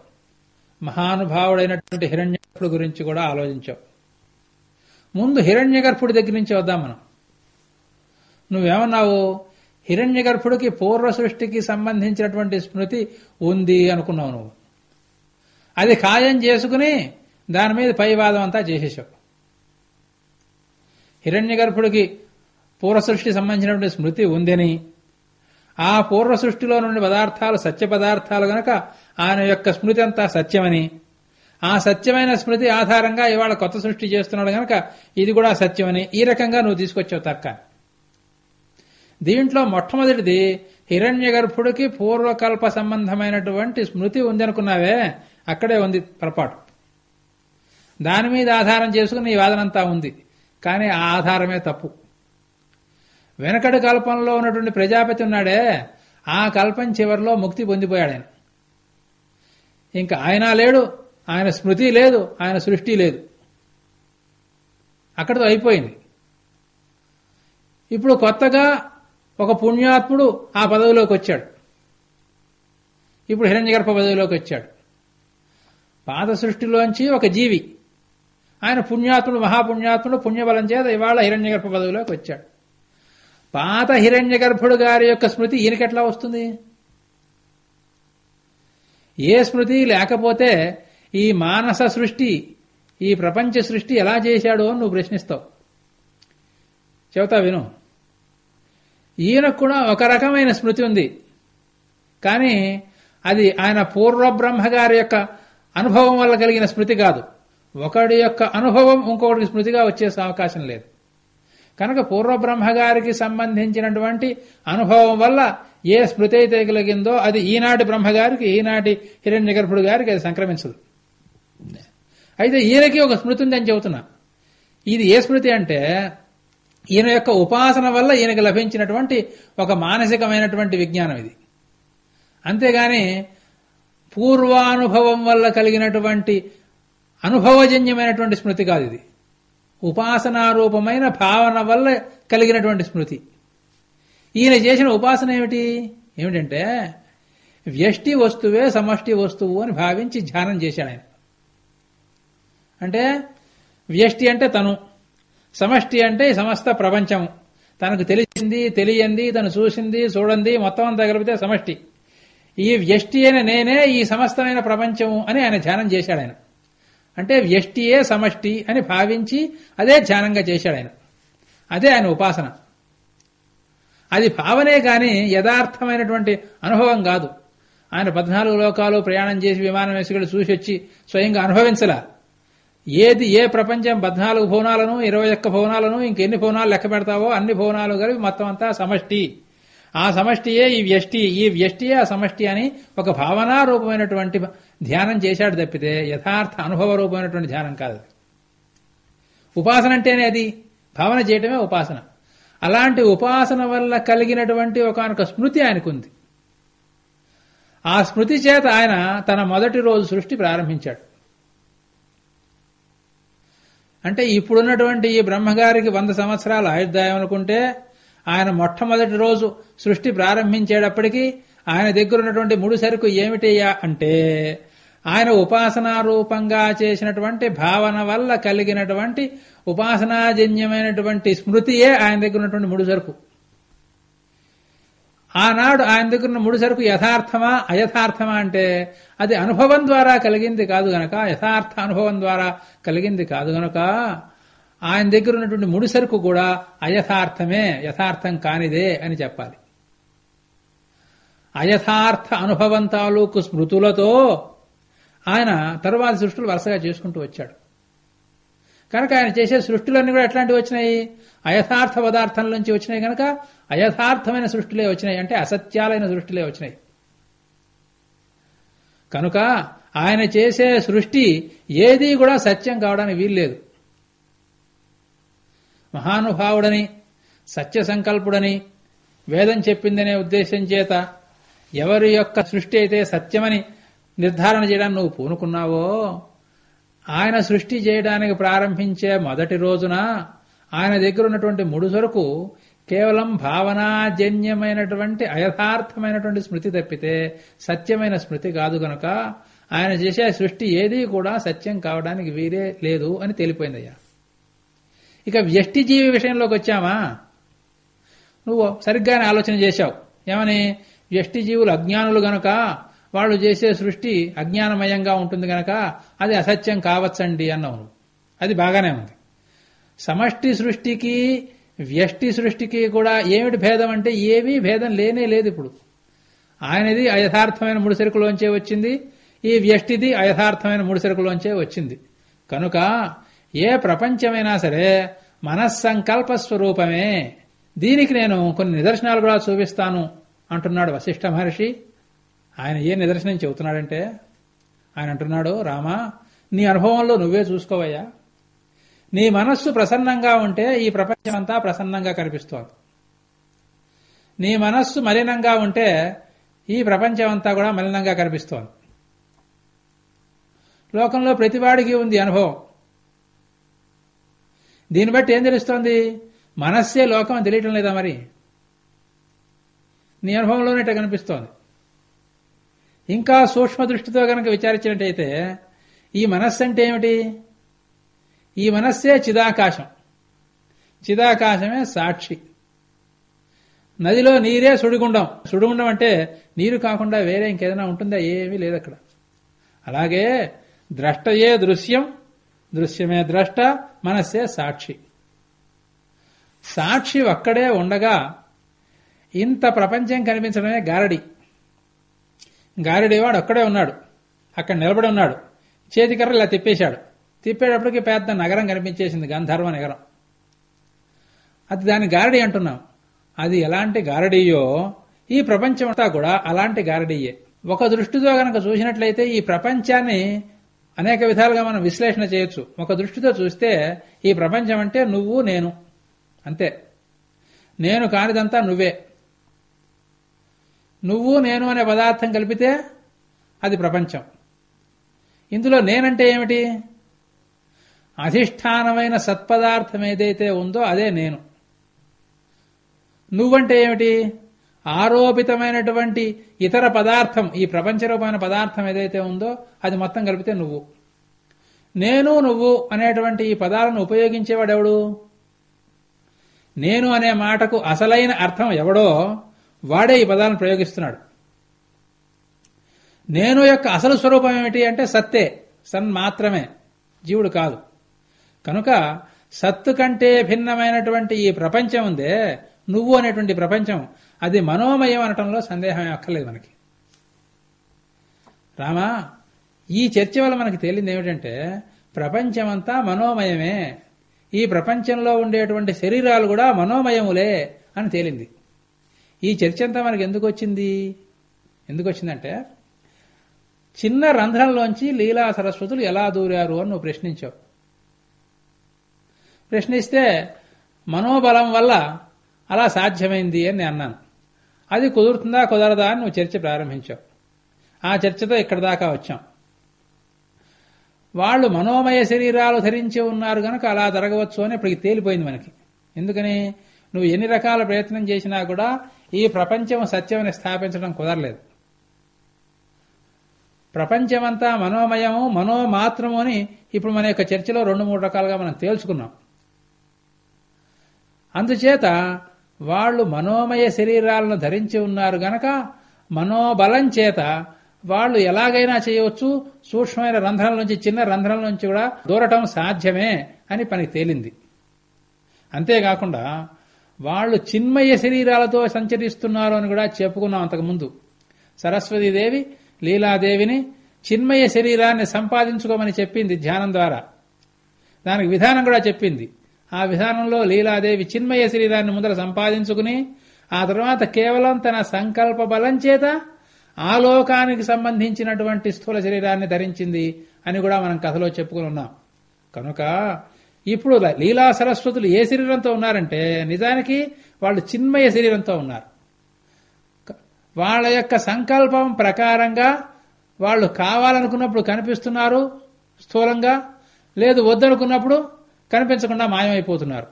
మహానుభావుడైనటువంటి హిరణ్యగర్భుడి గురించి కూడా ఆలోచించావు. ముందు హిరణ్య గర్పుడి దగ్గర నుంచి వద్దాం మనం. నువ్వేమన్నావు? హిరణ్య గర్పుడికి పూర్వ సృష్టికి సంబంధించినటువంటి స్మృతి ఉంది అనుకున్నావు నువ్వు. అది ఖాయం చేసుకుని దాని మీద పైవాదం అంతా చేసేసావు. హిరణ్య గర్పుడికి పూర్వ సృష్టి సంబంధించినటువంటి స్మృతి ఉందని. ఆ పూర్వ సృష్టిలో నుండి పదార్థాలు సత్య పదార్థాలు గనక ఆయన యొక్క స్మృతి అంతా సత్యమని. ఆ సత్యమైన స్మృతి ఆధారంగా ఇవాళ కొత్త సృష్టి చేస్తున్నాడు గనక ఇది కూడా సత్యమని ఈ రకంగా నువ్వు తీసుకొచ్చావు తర్కాన్ని. దీంట్లో మొట్టమొదటిది హిరణ్య గర్భుడికి పూర్వకల్ప సంబంధమైనటువంటి స్మృతి ఉందనుకున్నావే? అక్కడే ఉంది పొరపాటు. దాని మీద ఆధారం చేసుకుని ఈ వాదనంతా ఉంది. కానీ ఆ ఆధారమే తప్పు. వెనకటి కల్పంలో ఉన్నటువంటి ప్రజాపతి ఉన్నాడే ఆ కల్పం చివరిలో ముక్తి పొందిపోయాడు ఆయన. ఇంకా ఆయన లేడు ఆయన స్మృతి లేదు ఆయన సృష్టి లేదు. అక్కడితో అయిపోయింది. ఇప్పుడు కొత్తగా ఒక పుణ్యాత్ముడు ఆ పదవిలోకి వచ్చాడు. ఇప్పుడు హిరణ్యగర్భ పదవిలోకి వచ్చాడు. పాత సృష్టిలోంచి ఒక జీవి. ఆయన పుణ్యాత్ముడు మహాపుణ్యాత్ముడు పుణ్యబలం చేత ఇవాళ హిరణ్యగర్భ పదవిలోకి వచ్చాడు. పాత హిరణ్య గర్భుడు గారి యొక్క స్మృతి ఈయనకెట్లా వస్తుంది? ఏ స్మృతి లేకపోతే ఈ మానస సృష్టి ఈ ప్రపంచ సృష్టి ఎలా చేశాడో అని నువ్వు ప్రశ్నిస్తావు. చెబుతా విను. ఈయనకు కూడా ఒక రకమైన స్మృతి ఉంది. కానీ అది ఆయన పూర్వ బ్రహ్మగారి యొక్క అనుభవం వల్ల కలిగిన స్మృతి కాదు. ఒకడి యొక్క అనుభవం ఇంకొకటికి స్మృతిగా వచ్చే అవకాశం లేదు. కనుక పూర్వ బ్రహ్మగారికి సంబంధించినటువంటి అనుభవం వల్ల ఏ స్మృతి అయితే కలిగిందో అది ఈనాటి బ్రహ్మగారికి ఈనాటి హిరణ్యగర్భుడు గారికి అది సంక్రమించదు. అయితే ఈయనకి ఒక స్మృతి ఉందని చెబుతున్నా. ఇది ఏ స్మృతి అంటే ఈయన యొక్క ఉపాసన వల్ల ఈయనకు లభించినటువంటి ఒక మానసికమైనటువంటి విజ్ఞానం ఇది. అంతేగాని పూర్వానుభవం వల్ల కలిగినటువంటి అనుభవజన్యమైనటువంటి స్మృతి కాదు ఇది. ఉపాసనారూపమైన భావన వల్ల కలిగినటువంటి స్మృతి. ఈయన చేసిన ఉపాసన ఏమిటి? ఏమిటంటే వ్యష్టి వస్తువే సమష్టి వస్తువు అని భావించి ధ్యానం చేశాడు ఆయన. అంటే వ్యష్టి అంటే తను సమష్టి అంటే ఈ సమస్త ప్రపంచము. తనకు తెలిసింది తెలియంది తను చూసింది చూడండి మొత్తం అంతా కలిపితే సమష్టి. ఈ వ్యష్టి అయిన నేనే ఈ సమస్తమైన ప్రపంచము అని ఆయన ధ్యానం చేశాడు ఆయన. అంటే వ్యష్టియే సమష్టి అని భావించి అదే ధ్యానంగా చేశాడు ఆయన. అదే ఆయన ఉపాసన. అది భావనే కాని యథార్థమైనటువంటి అనుభవం కాదు. ఆయన పద్నాలుగు లోకాలు ప్రయాణం చేసి విమానం వేసుకుని చూసి వచ్చి స్వయంగా అనుభవించలా. ఏది ఏ ప్రపంచం పద్నాలుగు భవనాలను ఇరవై ఒక్క భవనాలను ఇంకెన్ని భవనాలు లెక్క పెడతావో అన్ని భవనాలు కలిపి మొత్తం అంతా సమష్టి. ఆ సమష్టియే ఈ వ్యష్టి ఈ వ్యష్టియే ఆ సమష్టి అని ఒక భావనా రూపమైనటువంటి ధ్యానం చేశాడు తప్పితే యథార్థ అనుభవ రూపమైనటువంటి ధ్యానం కాదు. ఉపాసన అంటేనే అది. భావన చేయటమే ఉపాసన. అలాంటి ఉపాసన వల్ల కలిగినటువంటి ఒకనొక స్మృతి ఆయనకుంది. ఆ స్మృతి చేత ఆయన తన మొదటి రోజు సృష్టి ప్రారంభించాడు. అంటే ఇప్పుడున్నటువంటి ఈ బ్రహ్మగారికి వంద సంవత్సరాలు ఆయుర్దాయం అనుకుంటే ఆయన మొట్టమొదటి రోజు సృష్టి ప్రారంభించేటప్పటికీ ఆయన దగ్గర ఉన్నటువంటి ముడి సరుకు ఏమిటయ్యా అంటే ఆయన ఉపాసనా రూపంగా చేసినటువంటి భావన వల్ల కలిగినటువంటి ఉపాసనాజన్యమైనటువంటి స్మృతియే ఆయన దగ్గర ఉన్నటువంటి ముడి సరుకు. ఆనాడు ఆయన దగ్గర ఉన్న ముడి సరుకు యథార్థమా అయథార్థమా అంటే అది అనుభవం ద్వారా కలిగింది కాదు గనక యథార్థ అనుభవం ద్వారా కలిగింది కాదు గనక ఆయన దగ్గర ఉన్నటువంటి ముడి సరుకు కూడా అయథార్థమే యథార్థం కానిదే అని చెప్పాలి. అయథార్థ అనుభవం తాలూకు స్మృతులతో ఆయన తరువాత సృష్టిలు వరుసగా చేసుకుంటూ వచ్చాడు. కనుక ఆయన చేసే సృష్టిలన్నీ కూడా ఎట్లాంటివి వచ్చినాయి? అయథార్థ పదార్థం నుంచి వచ్చినాయి కనుక అయథార్థమైన సృష్టిలే వచ్చినాయి అంటే అసత్యాలైన సృష్టిలే వచ్చినాయి. కనుక ఆయన చేసే సృష్టి ఏదీ కూడా సత్యం కావడానికి వీల్లేదు. మహానుభావుడని సత్య సంకల్పుడని వేదం చెప్పిందనే ఉద్దేశం చేత ఎవరి యొక్క సృష్టి అయితే సత్యమని నిర్ధారణ చేయడానికి నువ్వు పూనుకున్నావో ఆయన సృష్టి చేయడానికి ప్రారంభించే మొదటి రోజున ఆయన దగ్గర ఉన్నటువంటి ముడుసరకు కేవలం భావనాజన్యమైనటువంటి అయథార్థమైనటువంటి స్మృతి తప్పితే సత్యమైన స్మృతి కాదు గనక ఆయన చేసే సృష్టి ఏదీ కూడా సత్యం కావడానికి వీరే లేదు అని తేలిపోయిందయ్యా. ఇక వ్యష్టి జీవి విషయంలోకి వచ్చామా? నువ్వు సరిగ్గానే ఆలోచన చేశావు. ఏమని? వ్యష్టి జీవులు అజ్ఞానులు గనక వాళ్ళు చేసే సృష్టి అజ్ఞానమయంగా ఉంటుంది గనక అది అసత్యం కావచ్చండి అన్నావు నువ్వు. అది బాగానే ఉంది. సమష్టి సృష్టికి వ్యష్టి సృష్టికి కూడా ఏమిటి భేదం అంటే ఏమీ భేదం లేనే లేదు ఇప్పుడు. ఆయనది అయథార్థమైన ముడిసెరుకులోంచే వచ్చింది ఈ వ్యష్టిది అయథార్థమైన ముడిసెరుకులోంచే వచ్చింది. కనుక ఏ ప్రపంచమైనా సరే మనస్సంకల్ప స్వరూపమే దీనికి నేను కొన్ని నిదర్శనాలు కూడా చూపిస్తాను అంటున్నాడు వశిష్ఠ మహర్షి. ఆయన ఏ నిదర్శనం చెబుతున్నాడంటే ఆయన అంటున్నాడు రామా నీ అనుభవంలో నువ్వే చూసుకోవయ్యా. నీ మనస్సు ప్రసన్నంగా ఉంటే ఈ ప్రపంచమంతా ప్రసన్నంగా కనిపిస్తోంది. నీ మనస్సు మలినంగా ఉంటే ఈ ప్రపంచమంతా కూడా మలినంగా కనిపిస్తోంది. లోకంలో ప్రతివాడికి ఉంది అనుభవం. దీన్ని బట్టి ఏం తెలుస్తోంది? మనస్సే లోకం అని తెలియటం లేదా మరి? నీ అనుభవంలోనే కనిపిస్తోంది. ఇంకా సూక్ష్మ దృష్టితో కనుక విచారించినట్టయితే ఈ మనస్సు అంటే ఏమిటి? ఈ మనస్సే చిదాకాశం. చిదాకాశమే సాక్షి. నదిలో నీరే సుడిగుండం. సుడిగుండం అంటే నీరు కాకుండా వేరే ఇంకేదైనా ఉంటుందా? ఏమీ లేదు అక్కడ అలాగే ద్రష్టయే దృశ్యం. దృశ్యమే ద్రష్ట మనస్సే సాక్షి. సాక్షి ఒక్కడే ఉండగా ఇంత ప్రపంచం కనిపించడమే గారడి. గారడివాడు ఒక్కడే ఉన్నాడు. అక్కడ నిలబడి ఉన్నాడు. చేతికర్ర ఇలా తిప్పేశాడు. తిప్పేటప్పటికి పెద్ద నగరం కనిపించేసింది గంధర్వ నగరం. అది దాని గారడి అంటున్నాం. అది ఎలాంటి గారడీయో ఈ ప్రపంచం అంతా కూడా అలాంటి గారడీయే. ఒక దృష్టితో గనక చూసినట్లయితే ఈ ప్రపంచాన్ని అనేక విధాలుగా మనం విశ్లేషణ చేయొచ్చు. ఒక దృష్టితో చూస్తే ఈ ప్రపంచం అంటే నువ్వు నేను. అంతే. నేను కానిదంతా నువ్వే. నువ్వు నేను అనే పదార్థం కలిపితే అది ప్రపంచం. ఇందులో నేనంటే ఏమిటి? అధిష్టానమైన సత్పదార్థం ఏదైతే ఉందో అదే నేను. నువ్వంటే ఏమిటి? ఆరోపితమైనటువంటి ఇతర పదార్థం ఈ ప్రపంచ రూపమైన పదార్థం ఏదైతే ఉందో అది మొత్తం కలిపితే నువ్వు. నేను నువ్వు అనేటువంటి ఈ పదాలను ఉపయోగించేవాడెవడు? నేను అనే మాటకు అసలైన అర్థం ఎవడో వాడే ఈ పదాలను ప్రయోగిస్తున్నాడు. నేను యొక్క అసలు స్వరూపం ఏమిటి అంటే సత్తే సన్ మాత్రమే జీవుడు కాదు. కనుక సత్తు కంటే భిన్నమైనటువంటి ఈ ప్రపంచం ఉందే నువ్వు అనేటువంటి ప్రపంచం. అది మనోమయం అనటంలో సందేహం అక్కర్లేదు మనకి. రామా ఈ చర్చ వల్ల మనకి తేలింది ఏమిటంటే ప్రపంచమంతా మనోమయమే. ఈ ప్రపంచంలో ఉండేటువంటి శరీరాలు కూడా మనోమయములే అని తేలింది. ఈ చర్చ అంతా మనకి ఎందుకు వచ్చింది? ఎందుకు వచ్చిందంటే చిన్న రంధ్రంలోంచి లీలా సరస్వతులు ఎలా దూరారు అని నువ్వు ప్రశ్నించావు. ప్రశ్నిస్తే మనోబలం వల్ల అలా సాధ్యమైంది అని నేను అన్నాను. అది కుదురుతుందా కుదరదా అని నువ్వు చర్చ ప్రారంభించావు. ఆ చర్చతో ఇక్కడ దాకా వచ్చాం. వాళ్ళు మనోమయ శరీరాలు ధరించి ఉన్నారు గనక అలా జరగవచ్చు అని ఇప్పటికి తేలిపోయింది మనకి. ఎందుకని? నువ్వు ఎన్ని రకాల ప్రయత్నం చేసినా కూడా ఈ ప్రపంచం సత్యమని స్థాపించడం కుదరలేదు. ప్రపంచమంతా మనోమయము మనోమాత్రము అని ఇప్పుడు మన యొక్క చర్చలో రెండు మూడు రకాలుగా మనం తేల్చుకున్నాం. అందుచేత వాళ్ళు మనోమయ శరీరాలను ధరించి ఉన్నారు గనక మనోబలం చేత వాళ్ళు ఎలాగైనా చేయవచ్చు. సూక్ష్మమైన రంధ్రం నుంచి చిన్న రంధ్రం నుంచి కూడా దూరటం సాధ్యమే అని పనికి తేలింది. అంతేకాకుండా వాళ్ళు చిన్మయ శరీరాలతో సంచరిస్తున్నారు అని కూడా చెప్పుకున్నాం అంతకుముందు సరస్వతీదేవి లీలాదేవిని చిన్మయ శరీరాన్ని సంపాదించుకోమని చెప్పింది ధ్యానం ద్వారా. దానికి విధానం కూడా చెప్పింది. ఆ విధానంలో లీలాదేవి చిన్మయ శరీరాన్ని ముందర సంపాదించుకుని ఆ తర్వాత కేవలం తన సంకల్ప బలం చేత ఆ లోకానికి సంబంధించినటువంటి స్థూల శరీరాన్ని ధరించింది అని కూడా మనం కథలో చెప్పుకుని ఉన్నాం. కనుక ఇప్పుడు లీలా సరస్వతులు ఏ శరీరంతో ఉన్నారంటే నిజానికి వాళ్ళు చిన్మయ శరీరంతో ఉన్నారు. వాళ్ళ యొక్క సంకల్పం ప్రకారంగా వాళ్ళు కావాలనుకున్నప్పుడు కనిపిస్తున్నారు స్థూలంగా లేదు వద్దనుకున్నప్పుడు కనిపించకుండా మాయమైపోతున్నారు.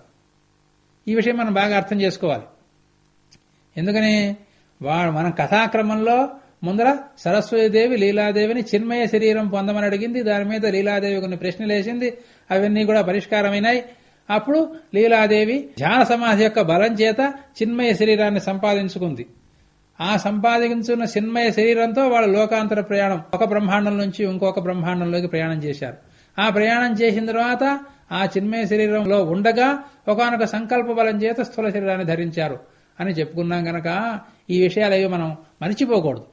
ఈ విషయం మనం బాగా అర్థం చేసుకోవాలి. ఎందుకని? వాడు మనం కథాక్రమంలో ముందర సరస్వతీదేవి లీలాదేవిని చిన్మయ శరీరం పొందమని అడిగింది. దాని మీద లీలాదేవి కొన్ని ప్రశ్నలు వేసింది. అవన్నీ కూడా పరిష్కారమైనాయి. అప్పుడు లీలాదేవి ధ్యాన సమాధి యొక్క బలం చేత చిన్మయ శరీరాన్ని సంపాదించుకుంది. ఆ సంపాదించున్న చిన్మయ శరీరంతో వాళ్ళ లోకాంతర ప్రయాణం ఒక బ్రహ్మాండం నుంచి ఇంకొక బ్రహ్మాండంలోకి ప్రయాణం చేశారు. ఆ ప్రయాణం చేసిన తర్వాత ఆ చిన్మయ శరీరంలో ఉండగా ఒకనొక సంకల్ప బలం చేత స్థూల శరీరాన్ని ధరించారు అని చెప్పుకున్నాం గనక ఈ విషయాలు అవి మనం మరిచిపోకూడదు.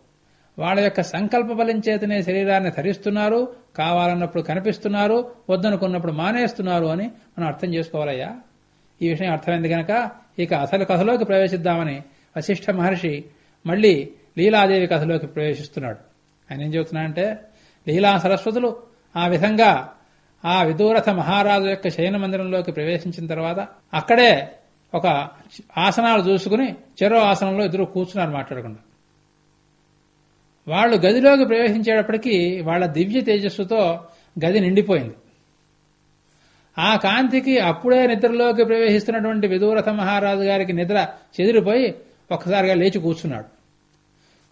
వాళ్ళ యొక్క సంకల్ప బలం చేతనే శరీరాన్ని ధరిస్తున్నారు కావాలన్నప్పుడు కనిపిస్తున్నారు వద్దనుకున్నప్పుడు మానేస్తున్నారు అని మనం అర్థం చేసుకోవాలయ్యా. ఈ విషయం అర్థమైంది గనక ఇక అసలు కథలోకి ప్రవేశిద్దామని వశిష్ఠ మహర్షి మళ్ళీ లీలాదేవి కథలోకి ప్రవేశిస్తున్నాడు. ఆయన ఏం చెబుతున్నాడంటే లీలా సరస్వతులు ఆ విధంగా ఆ విదూరథ మహారాజు యొక్క శయన మందిరంలోకి ప్రవేశించిన తర్వాత అక్కడే ఒక ఆసనాలు చూసుకుని చెరో ఆసనంలో ఇద్దరు కూర్చున్నారు మాట్లాడకుండా. వాళ్ళు గదిలోకి ప్రవేశించేటప్పటికీ వాళ్ళ దివ్య తేజస్సుతో గది నిండిపోయింది. ఆ కాంతికి అప్పుడే నిద్రలోకి ప్రవేశిస్తున్నటువంటి విదూరథ మహారాజు గారికి నిద్ర చెదిరిపోయి ఒక్కసారిగా లేచి కూర్చున్నాడు.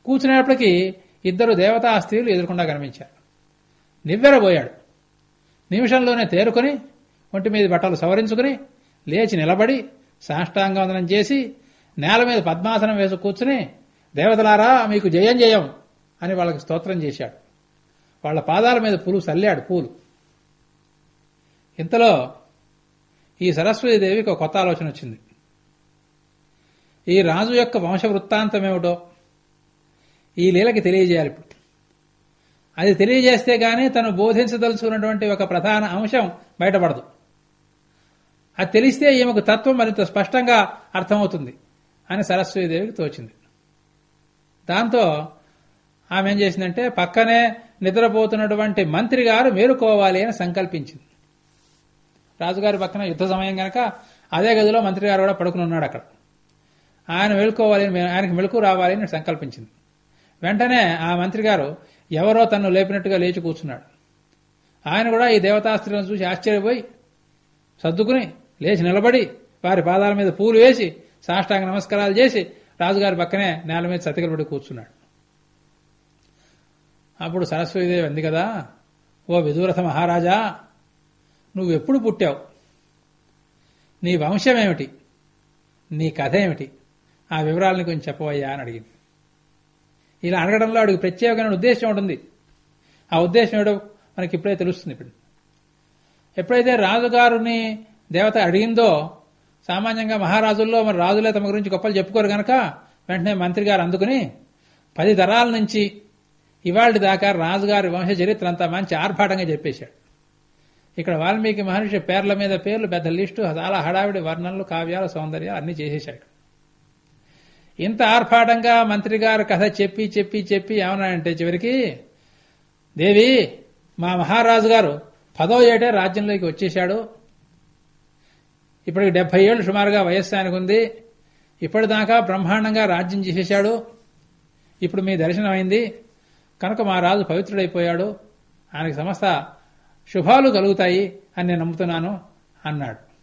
కూర్చునేటప్పటికీ ఇద్దరు దేవతా స్త్రీలు ఎదురకుండా కనిపించారు. నివ్వెరబోయాడు. నిమిషంలోనే తేరుకొని ఒంటి మీద బట్టలు సవరించుకుని లేచి నిలబడి సాష్టాంగవందనం చేసి నేల మీద పద్మాసనం వేసి కూర్చుని దేవతలారా మీకు జయం జయం అని వాళ్ళకి స్తోత్రం చేశాడు. వాళ్ళ పాదాల మీద పూలు చల్లాడు పూలు. ఇంతలో ఈ సరస్వతీదేవికి ఒక కొత్త ఆలోచన వచ్చింది. ఈ రాజు యొక్క వంశ వృత్తాంతం ఏమిటో ఈ లీలకి తెలియజేయాలి ఇప్పుడు. అది తెలియజేస్తే గానీ తను బోధించదలుచుకున్నటువంటి ఒక ప్రధాన అంశం బయటపడదు. అది తెలిస్తే ఈమెకు తత్వం మరింత స్పష్టంగా అర్థమవుతుంది అని సరస్వతీదేవికి తోచింది. దాంతో ఆమె ఏం చేసిందంటే పక్కనే నిద్రపోతున్నటువంటి మంత్రి గారు మేలుకోవాలి అని సంకల్పించింది. రాజుగారి పక్కన యుద్ధ సమయం గనక అదే గదిలో మంత్రి గారు కూడా పడుకుని ఉన్నాడు అక్కడ. ఆయన మేలుకోవాలి ఆయనకి మెలకు రావాలి అని సంకల్పించింది. వెంటనే ఆ మంత్రి గారు ఎవరో తను లేపినట్టుగా లేచి కూర్చున్నాడు. ఆయన కూడా ఈ దేవతాస్త్రీలను చూసి ఆశ్చర్యపోయి సర్దుకుని లేచి నిలబడి వారి పాదాల మీద పూలు వేసి సాష్టాంగ నమస్కారాలు చేసి రాజుగారి పక్కనే నేల మీద సతికలబడి కూర్చున్నాడు. అప్పుడు సరస్వతీదేవి అంది కదా ఓ విదూరథ మహారాజా నువ్వెప్పుడు పుట్టావు? నీ వంశం ఏమిటి నీ కథ ఏమిటి? ఆ వివరాలని కొంచెం చెప్పవయ్యా అని అడిగింది. ఇలా అడగడంలో ఆడికి ప్రత్యేకమైన ఉద్దేశం ఉంటుంది. ఆ ఉద్దేశం ఏడో మనకి ఇప్పుడే తెలుస్తుంది ఇప్పుడు. ఎప్పుడైతే రాజుగారిని దేవత అడిగిందో సామాన్యంగా మహారాజుల్లో మరి రాజులే తమ గురించి గొప్పలు చెప్పుకోరు గనక వెంటనే మంత్రి గారు అందుకుని పది తరాల నుంచి ఇవాళ దాకా రాజుగారి వంశ చరిత్ర అంతా మంచి ఆర్భాటంగా చెప్పేశాడు. ఇక్కడ వాల్మీకి మహర్షి పేర్ల మీద పేర్లు పెద్ద లిస్టు చాలా హడావిడి వర్ణనలు కావ్యాలు సౌందర్యాలు అన్ని చేసేశాడు. ఇంత ఆర్భాటంగా మంత్రి గారు కథ చెప్పి చెప్పి చెప్పి ఏమన్నాడంటే చివరికి దేవి మా మహారాజు గారు పదో ఏటే రాజ్యంలోకి వచ్చేశాడు. ఇప్పటికి డెబ్బై ఏళ్ళు సుమారుగా వయస్సు ఆయనకు ఉంది. ఇప్పటిదాకా బ్రహ్మాండంగా రాజ్యం చేసేశాడు. ఇప్పుడు మీ దర్శనం అయింది కనుక మా రాజు పవిత్రుడైపోయాడు. ఆయనకు సమస్త శుభాలు కలుగుతాయి అని నేను నమ్ముతున్నాను అన్నాడు.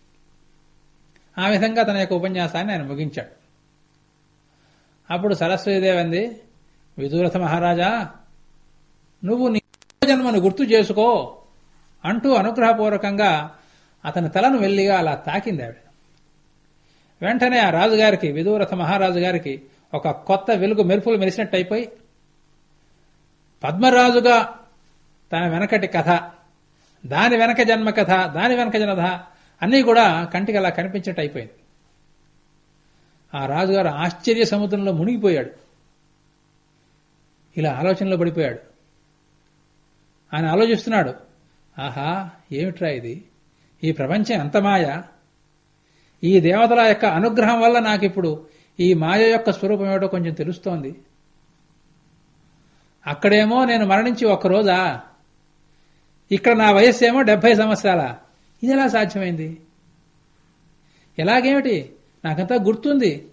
ఆ విధంగా తన యొక్క ఉపన్యాసాన్ని ఆయన ముగించాడు. అప్పుడు సరస్వతీదేవి అంది విదూరథ మహారాజా నువ్వు నీ జన్మను గుర్తు చేసుకో అంటూ అనుగ్రహపూర్వకంగా అతని తలను వెల్లిగా అలా తాకింది ఆవిడ. వెంటనే ఆ రాజుగారికి విదూరథ మహారాజు గారికి ఒక కొత్త వెలుగు మెరుపులు మెరిసినట్టు అయిపోయి పద్మరాజుగా తన వెనకటి కథ దాని వెనక జన్మ కథ దాని వెనక జనధ అన్నీ కూడా కంటికి అలా కనిపించినట్టు అయిపోయింది ఆ రాజుగారు ఆశ్చర్య సముద్రంలో మునిగిపోయాడు. ఇలా ఆలోచనలో పడిపోయాడు. ఆయన ఆలోచిస్తున్నాడు ఆహా ఏమిట్రా ఇది? ఈ ప్రపంచం ఎంత మాయ? ఈ దేవతల యొక్క అనుగ్రహం వల్ల నాకిప్పుడు ఈ మాయ యొక్క స్వరూపం ఏమిటో కొంచెం తెలుస్తోంది. అక్కడేమో నేను మరణించి ఒక్కరోజా ఇక్కడ నా వయస్సు ఏమో డెబ్బై సంవత్సరాల? ఇది ఎలా సాధ్యమైంది? ఎలాగేమిటి? నాకంతా గుర్తుంది.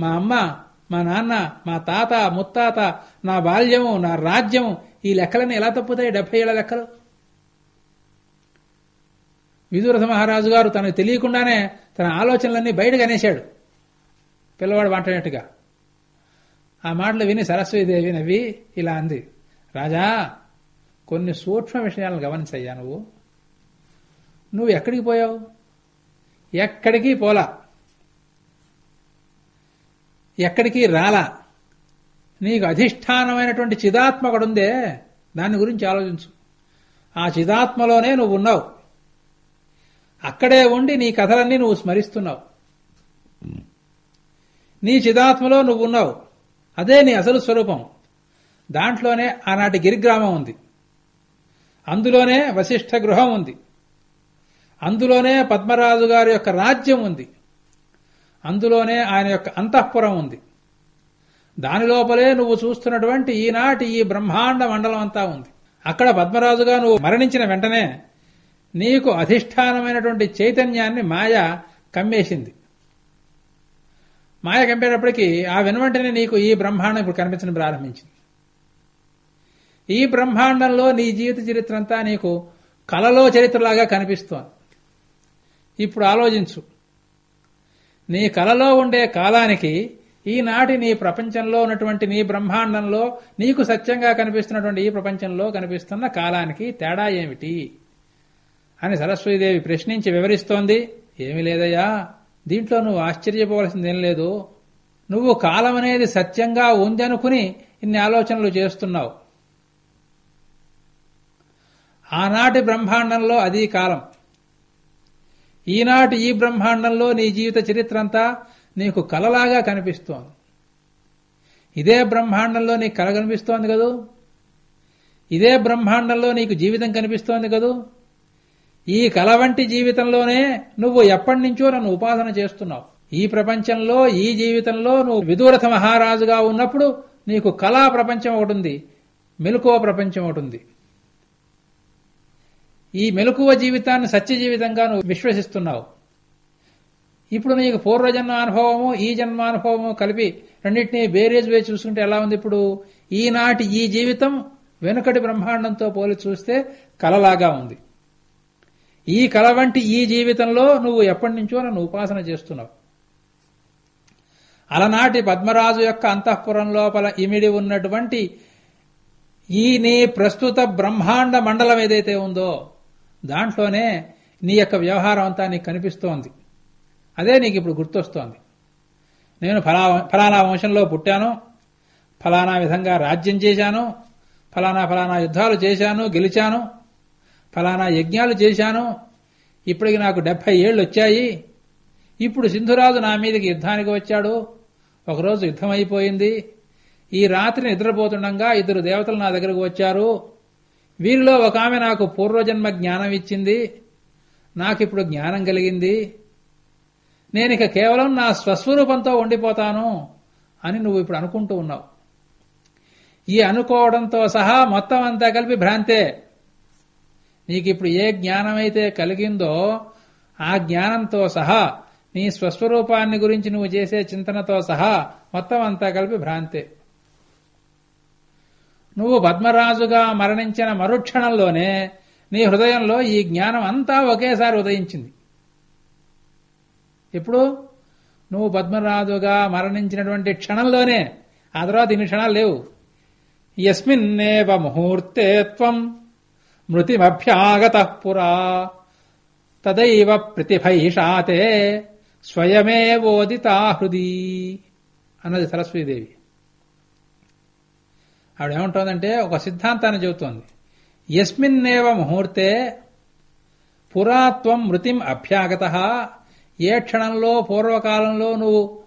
మా అమ్మ మా నాన్న మా తాత ముత్తాత నా బాల్యము నా రాజ్యము ఈ లెక్కలన్నీ ఎలా తప్పుతాయి? డెబ్బై ఏళ్ళ లెక్కలు. విదురథ మహారాజు గారు తనకు తెలియకుండానే తన ఆలోచనలన్నీ బయటకు అనేశాడు. పిల్లవాడు మాట్లాడినట్టుగా. ఆ మాటలు విని సరస్వతీదేవి నవ్వి ఇలా అంది. రాజా కొన్ని సూక్ష్మ విషయాలను గమనించయ్యా నువ్వు. నువ్వు ఎక్కడికి పోయావు? ఎక్కడికి పోలా? ఎక్కడికి రాలా? నీకు అధిష్టానమైనటువంటి చిదాత్మకుడుందే. దాని గురించి ఆలోచించు. ఆ చిదాత్మలోనే నువ్వు ఉన్నావు అక్కడే ఉండి నీ కథలన్నీ నువ్వు స్మరిస్తున్నావు. నీ చిదాత్మలో నువ్వు ఉన్నావు అదే నీ అసలు స్వరూపం. దాంట్లోనే ఆనాటి గిరిగ్రామం ఉంది. అందులోనే వశిష్ఠ గృహం ఉంది. అందులోనే పద్మరాజు గారి యొక్క రాజ్యం ఉంది. అందులోనే ఆయన యొక్క అంతఃపురం ఉంది. దాని లోపలే నువ్వు చూస్తున్నటువంటి ఈనాటి ఈ బ్రహ్మాండ మండలం అంతా ఉంది. అక్కడ పద్మరాజుగా నువ్వు మరణించిన వెంటనే నీకు అధిష్టానమైనటువంటి చైతన్యాన్ని మాయ కమ్మేసింది. మాయ కంపేటప్పటికీ ఆ వెనువంటనే నీకు ఈ బ్రహ్మాండం ఇప్పుడు కనిపించడం ప్రారంభించింది. ఈ బ్రహ్మాండంలో నీ జీవిత చరిత్ర అంతా నీకు కలలో చరిత్రలాగా కనిపిస్తోంది. ఇప్పుడు ఆలోచించు. నీ కలలో ఉండే కాలానికి ఈనాటి నీ ప్రపంచంలో ఉన్నటువంటి నీ బ్రహ్మాండంలో నీకు సత్యంగా కనిపిస్తున్నటువంటి ఈ ప్రపంచంలో కనిపిస్తున్న కాలానికి తేడా ఏమిటి? అని సరస్వతీదేవి ప్రశ్నించి వివరిస్తోంది. ఏమీ లేదయ్యా దీంట్లో నువ్వు ఆశ్చర్యపోవలసిందేం లేదు. నువ్వు కాలం అనేది సత్యంగా ఉందనుకుని ఇన్ని ఆలోచనలు చేస్తున్నావు. ఆనాటి బ్రహ్మాండంలో అది కాలం. ఈనాటి ఈ బ్రహ్మాండంలో నీ జీవిత చరిత్ర అంతా నీకు కలలాగా కనిపిస్తోంది. ఇదే బ్రహ్మాండంలో నీకు కల కనిపిస్తోంది కదూ? ఇదే బ్రహ్మాండంలో నీకు జీవితం కనిపిస్తోంది కదూ? ఈ కల వంటి జీవితంలోనే నువ్వు ఎప్పటి నుంచో నన్ను ఉపాసన చేస్తున్నావు. ఈ ప్రపంచంలో ఈ జీవితంలో నువ్వు విదూరథ మహారాజుగా ఉన్నప్పుడు నీకు కళా ప్రపంచం ఒకటి ఉంది మెలకువ ప్రపంచం ఒకటి ఉంది. ఈ మెలకువ జీవితాన్ని సత్య జీవితంగా నువ్వు విశ్వసిస్తున్నావు. ఇప్పుడు నీకు పూర్వజన్మ అనుభవము ఈ జన్మానుభవము కలిపి రెండింటినీ బేరేజ్ వేసి చూసుకుంటే ఎలా ఉంది ఇప్పుడు? ఈనాటి ఈ జీవితం వెనుకటి బ్రహ్మాండంతో పోలి చూస్తే కలలాగా ఉంది. ఈ కల వంటి ఈ జీవితంలో నువ్వు ఎప్పటి నుంచో నన్ను ఉపాసన చేస్తున్నావు. అలనాటి పద్మరాజు యొక్క అంతఃపురం లోపల ఇమిడి ఉన్నటువంటి ఈ నీ ప్రస్తుత బ్రహ్మాండ మండలం ఏదైతే ఉందో దాంట్లోనే నీ యొక్క వ్యవహారం అంతా నీకు కనిపిస్తోంది. అదే నీకు ఇప్పుడు గుర్తొస్తోంది. నేను ఫలా ఫలానా వంశంలో పుట్టాను ఫలానా విధంగా రాజ్యం చేశాను ఫలానా ఫలానా యుద్ధాలు చేశాను గెలిచాను ఫలానా యజ్ఞాలు చేశాను. ఇప్పటికి నాకు డెబ్బై ఏళ్ళు వచ్చాయి. ఇప్పుడు సింధురాజు నా మీదకి యుద్ధానికి వచ్చాడు. ఒకరోజు యుద్ధం అయిపోయింది. ఈ రాత్రి నిద్రపోతుండగా ఇద్దరు దేవతలు నా దగ్గరకు వచ్చారు. వీరిలో ఒక ఆమె నాకు పూర్వజన్మ జ్ఞానం ఇచ్చింది. నాకిప్పుడు జ్ఞానం కలిగింది. నేనిక కేవలం నా స్వస్వరూపంతో ఉండిపోతాను అని నువ్వు ఇప్పుడు అనుకుంటూ ఉన్నావు. ఈ అనుకోవడంతో సహా మొత్తం అంతా కలిపి భ్రాంతే. నీకు ఇప్పుడు ఏ జ్ఞానమైతే కలిగిందో ఆ జ్ఞానంతో సహా నీ స్వస్వరూపాన్ని గురించి నువ్వు చేసే చింతనతో సహా మొత్తం అంతా కలిపి భ్రాంతే. నువ్వు పద్మరాజుగా మరణించిన మరుక్షణంలోనే నీ హృదయంలో ఈ జ్ఞానం అంతా ఒకేసారి ఉదయించింది. ఇప్పుడు నువ్వు పద్మరాజుగా మరణించినటువంటి క్షణంలోనే. ఆ తర్వాత ఇన్ని క్షణాలు లేవు. ఎస్మిన్నేవ ముహూర్తే త్వం మృతిమభ్యాగత పురా. తదైవ ప్రతిభైషాతే స్వయమేవోదితా హృది. అన్నది సరస్వతీదేవి. ఆవిడ ఏమంటుందంటే ఒక సిద్ధాంతాన్ని చెబుతోంది. యస్మిన్నేవ ముహూర్తే పురాత్వం మృతిం అభ్యాగత. ఏ క్షణంలో పూర్వకాలంలో నువ్వు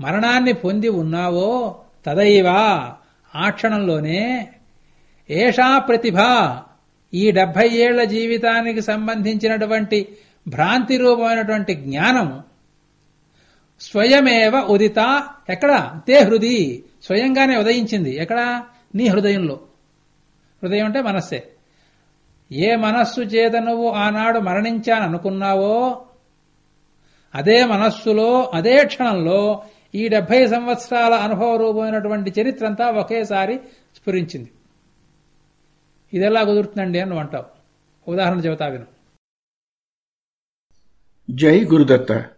మరణాన్ని పొంది ఉన్నావో తదైవా ఆ క్షణంలోనే ఏషా ప్రతిభ ఈ డెబ్బై ఏళ్ళ జీవితానికి సంబంధించినటువంటి భ్రాంతి రూపమైనటువంటి జ్ఞానం స్వయమేవ ఉదిత. ఎక్కడ? తే హృది. స్వయంగానే ఉదయించింది. ఎక్కడ? నీ హృదయంలో. హృదయం అంటే మనస్సే. ఏ మనస్సు చేత నువ్వు ఆనాడు మరణించాననుకున్నావో అదే మనస్సులో అదే క్షణంలో ఈ డెబ్బై సంవత్సరాల అనుభవ రూపమైనటువంటి చరిత్ర అంతా ఒకేసారి స్ఫురించింది. ఇదెలా కుదురుతుందండి అని అంటావు ఉదాహరణ చెబుతా విను. జై గురుదత్త.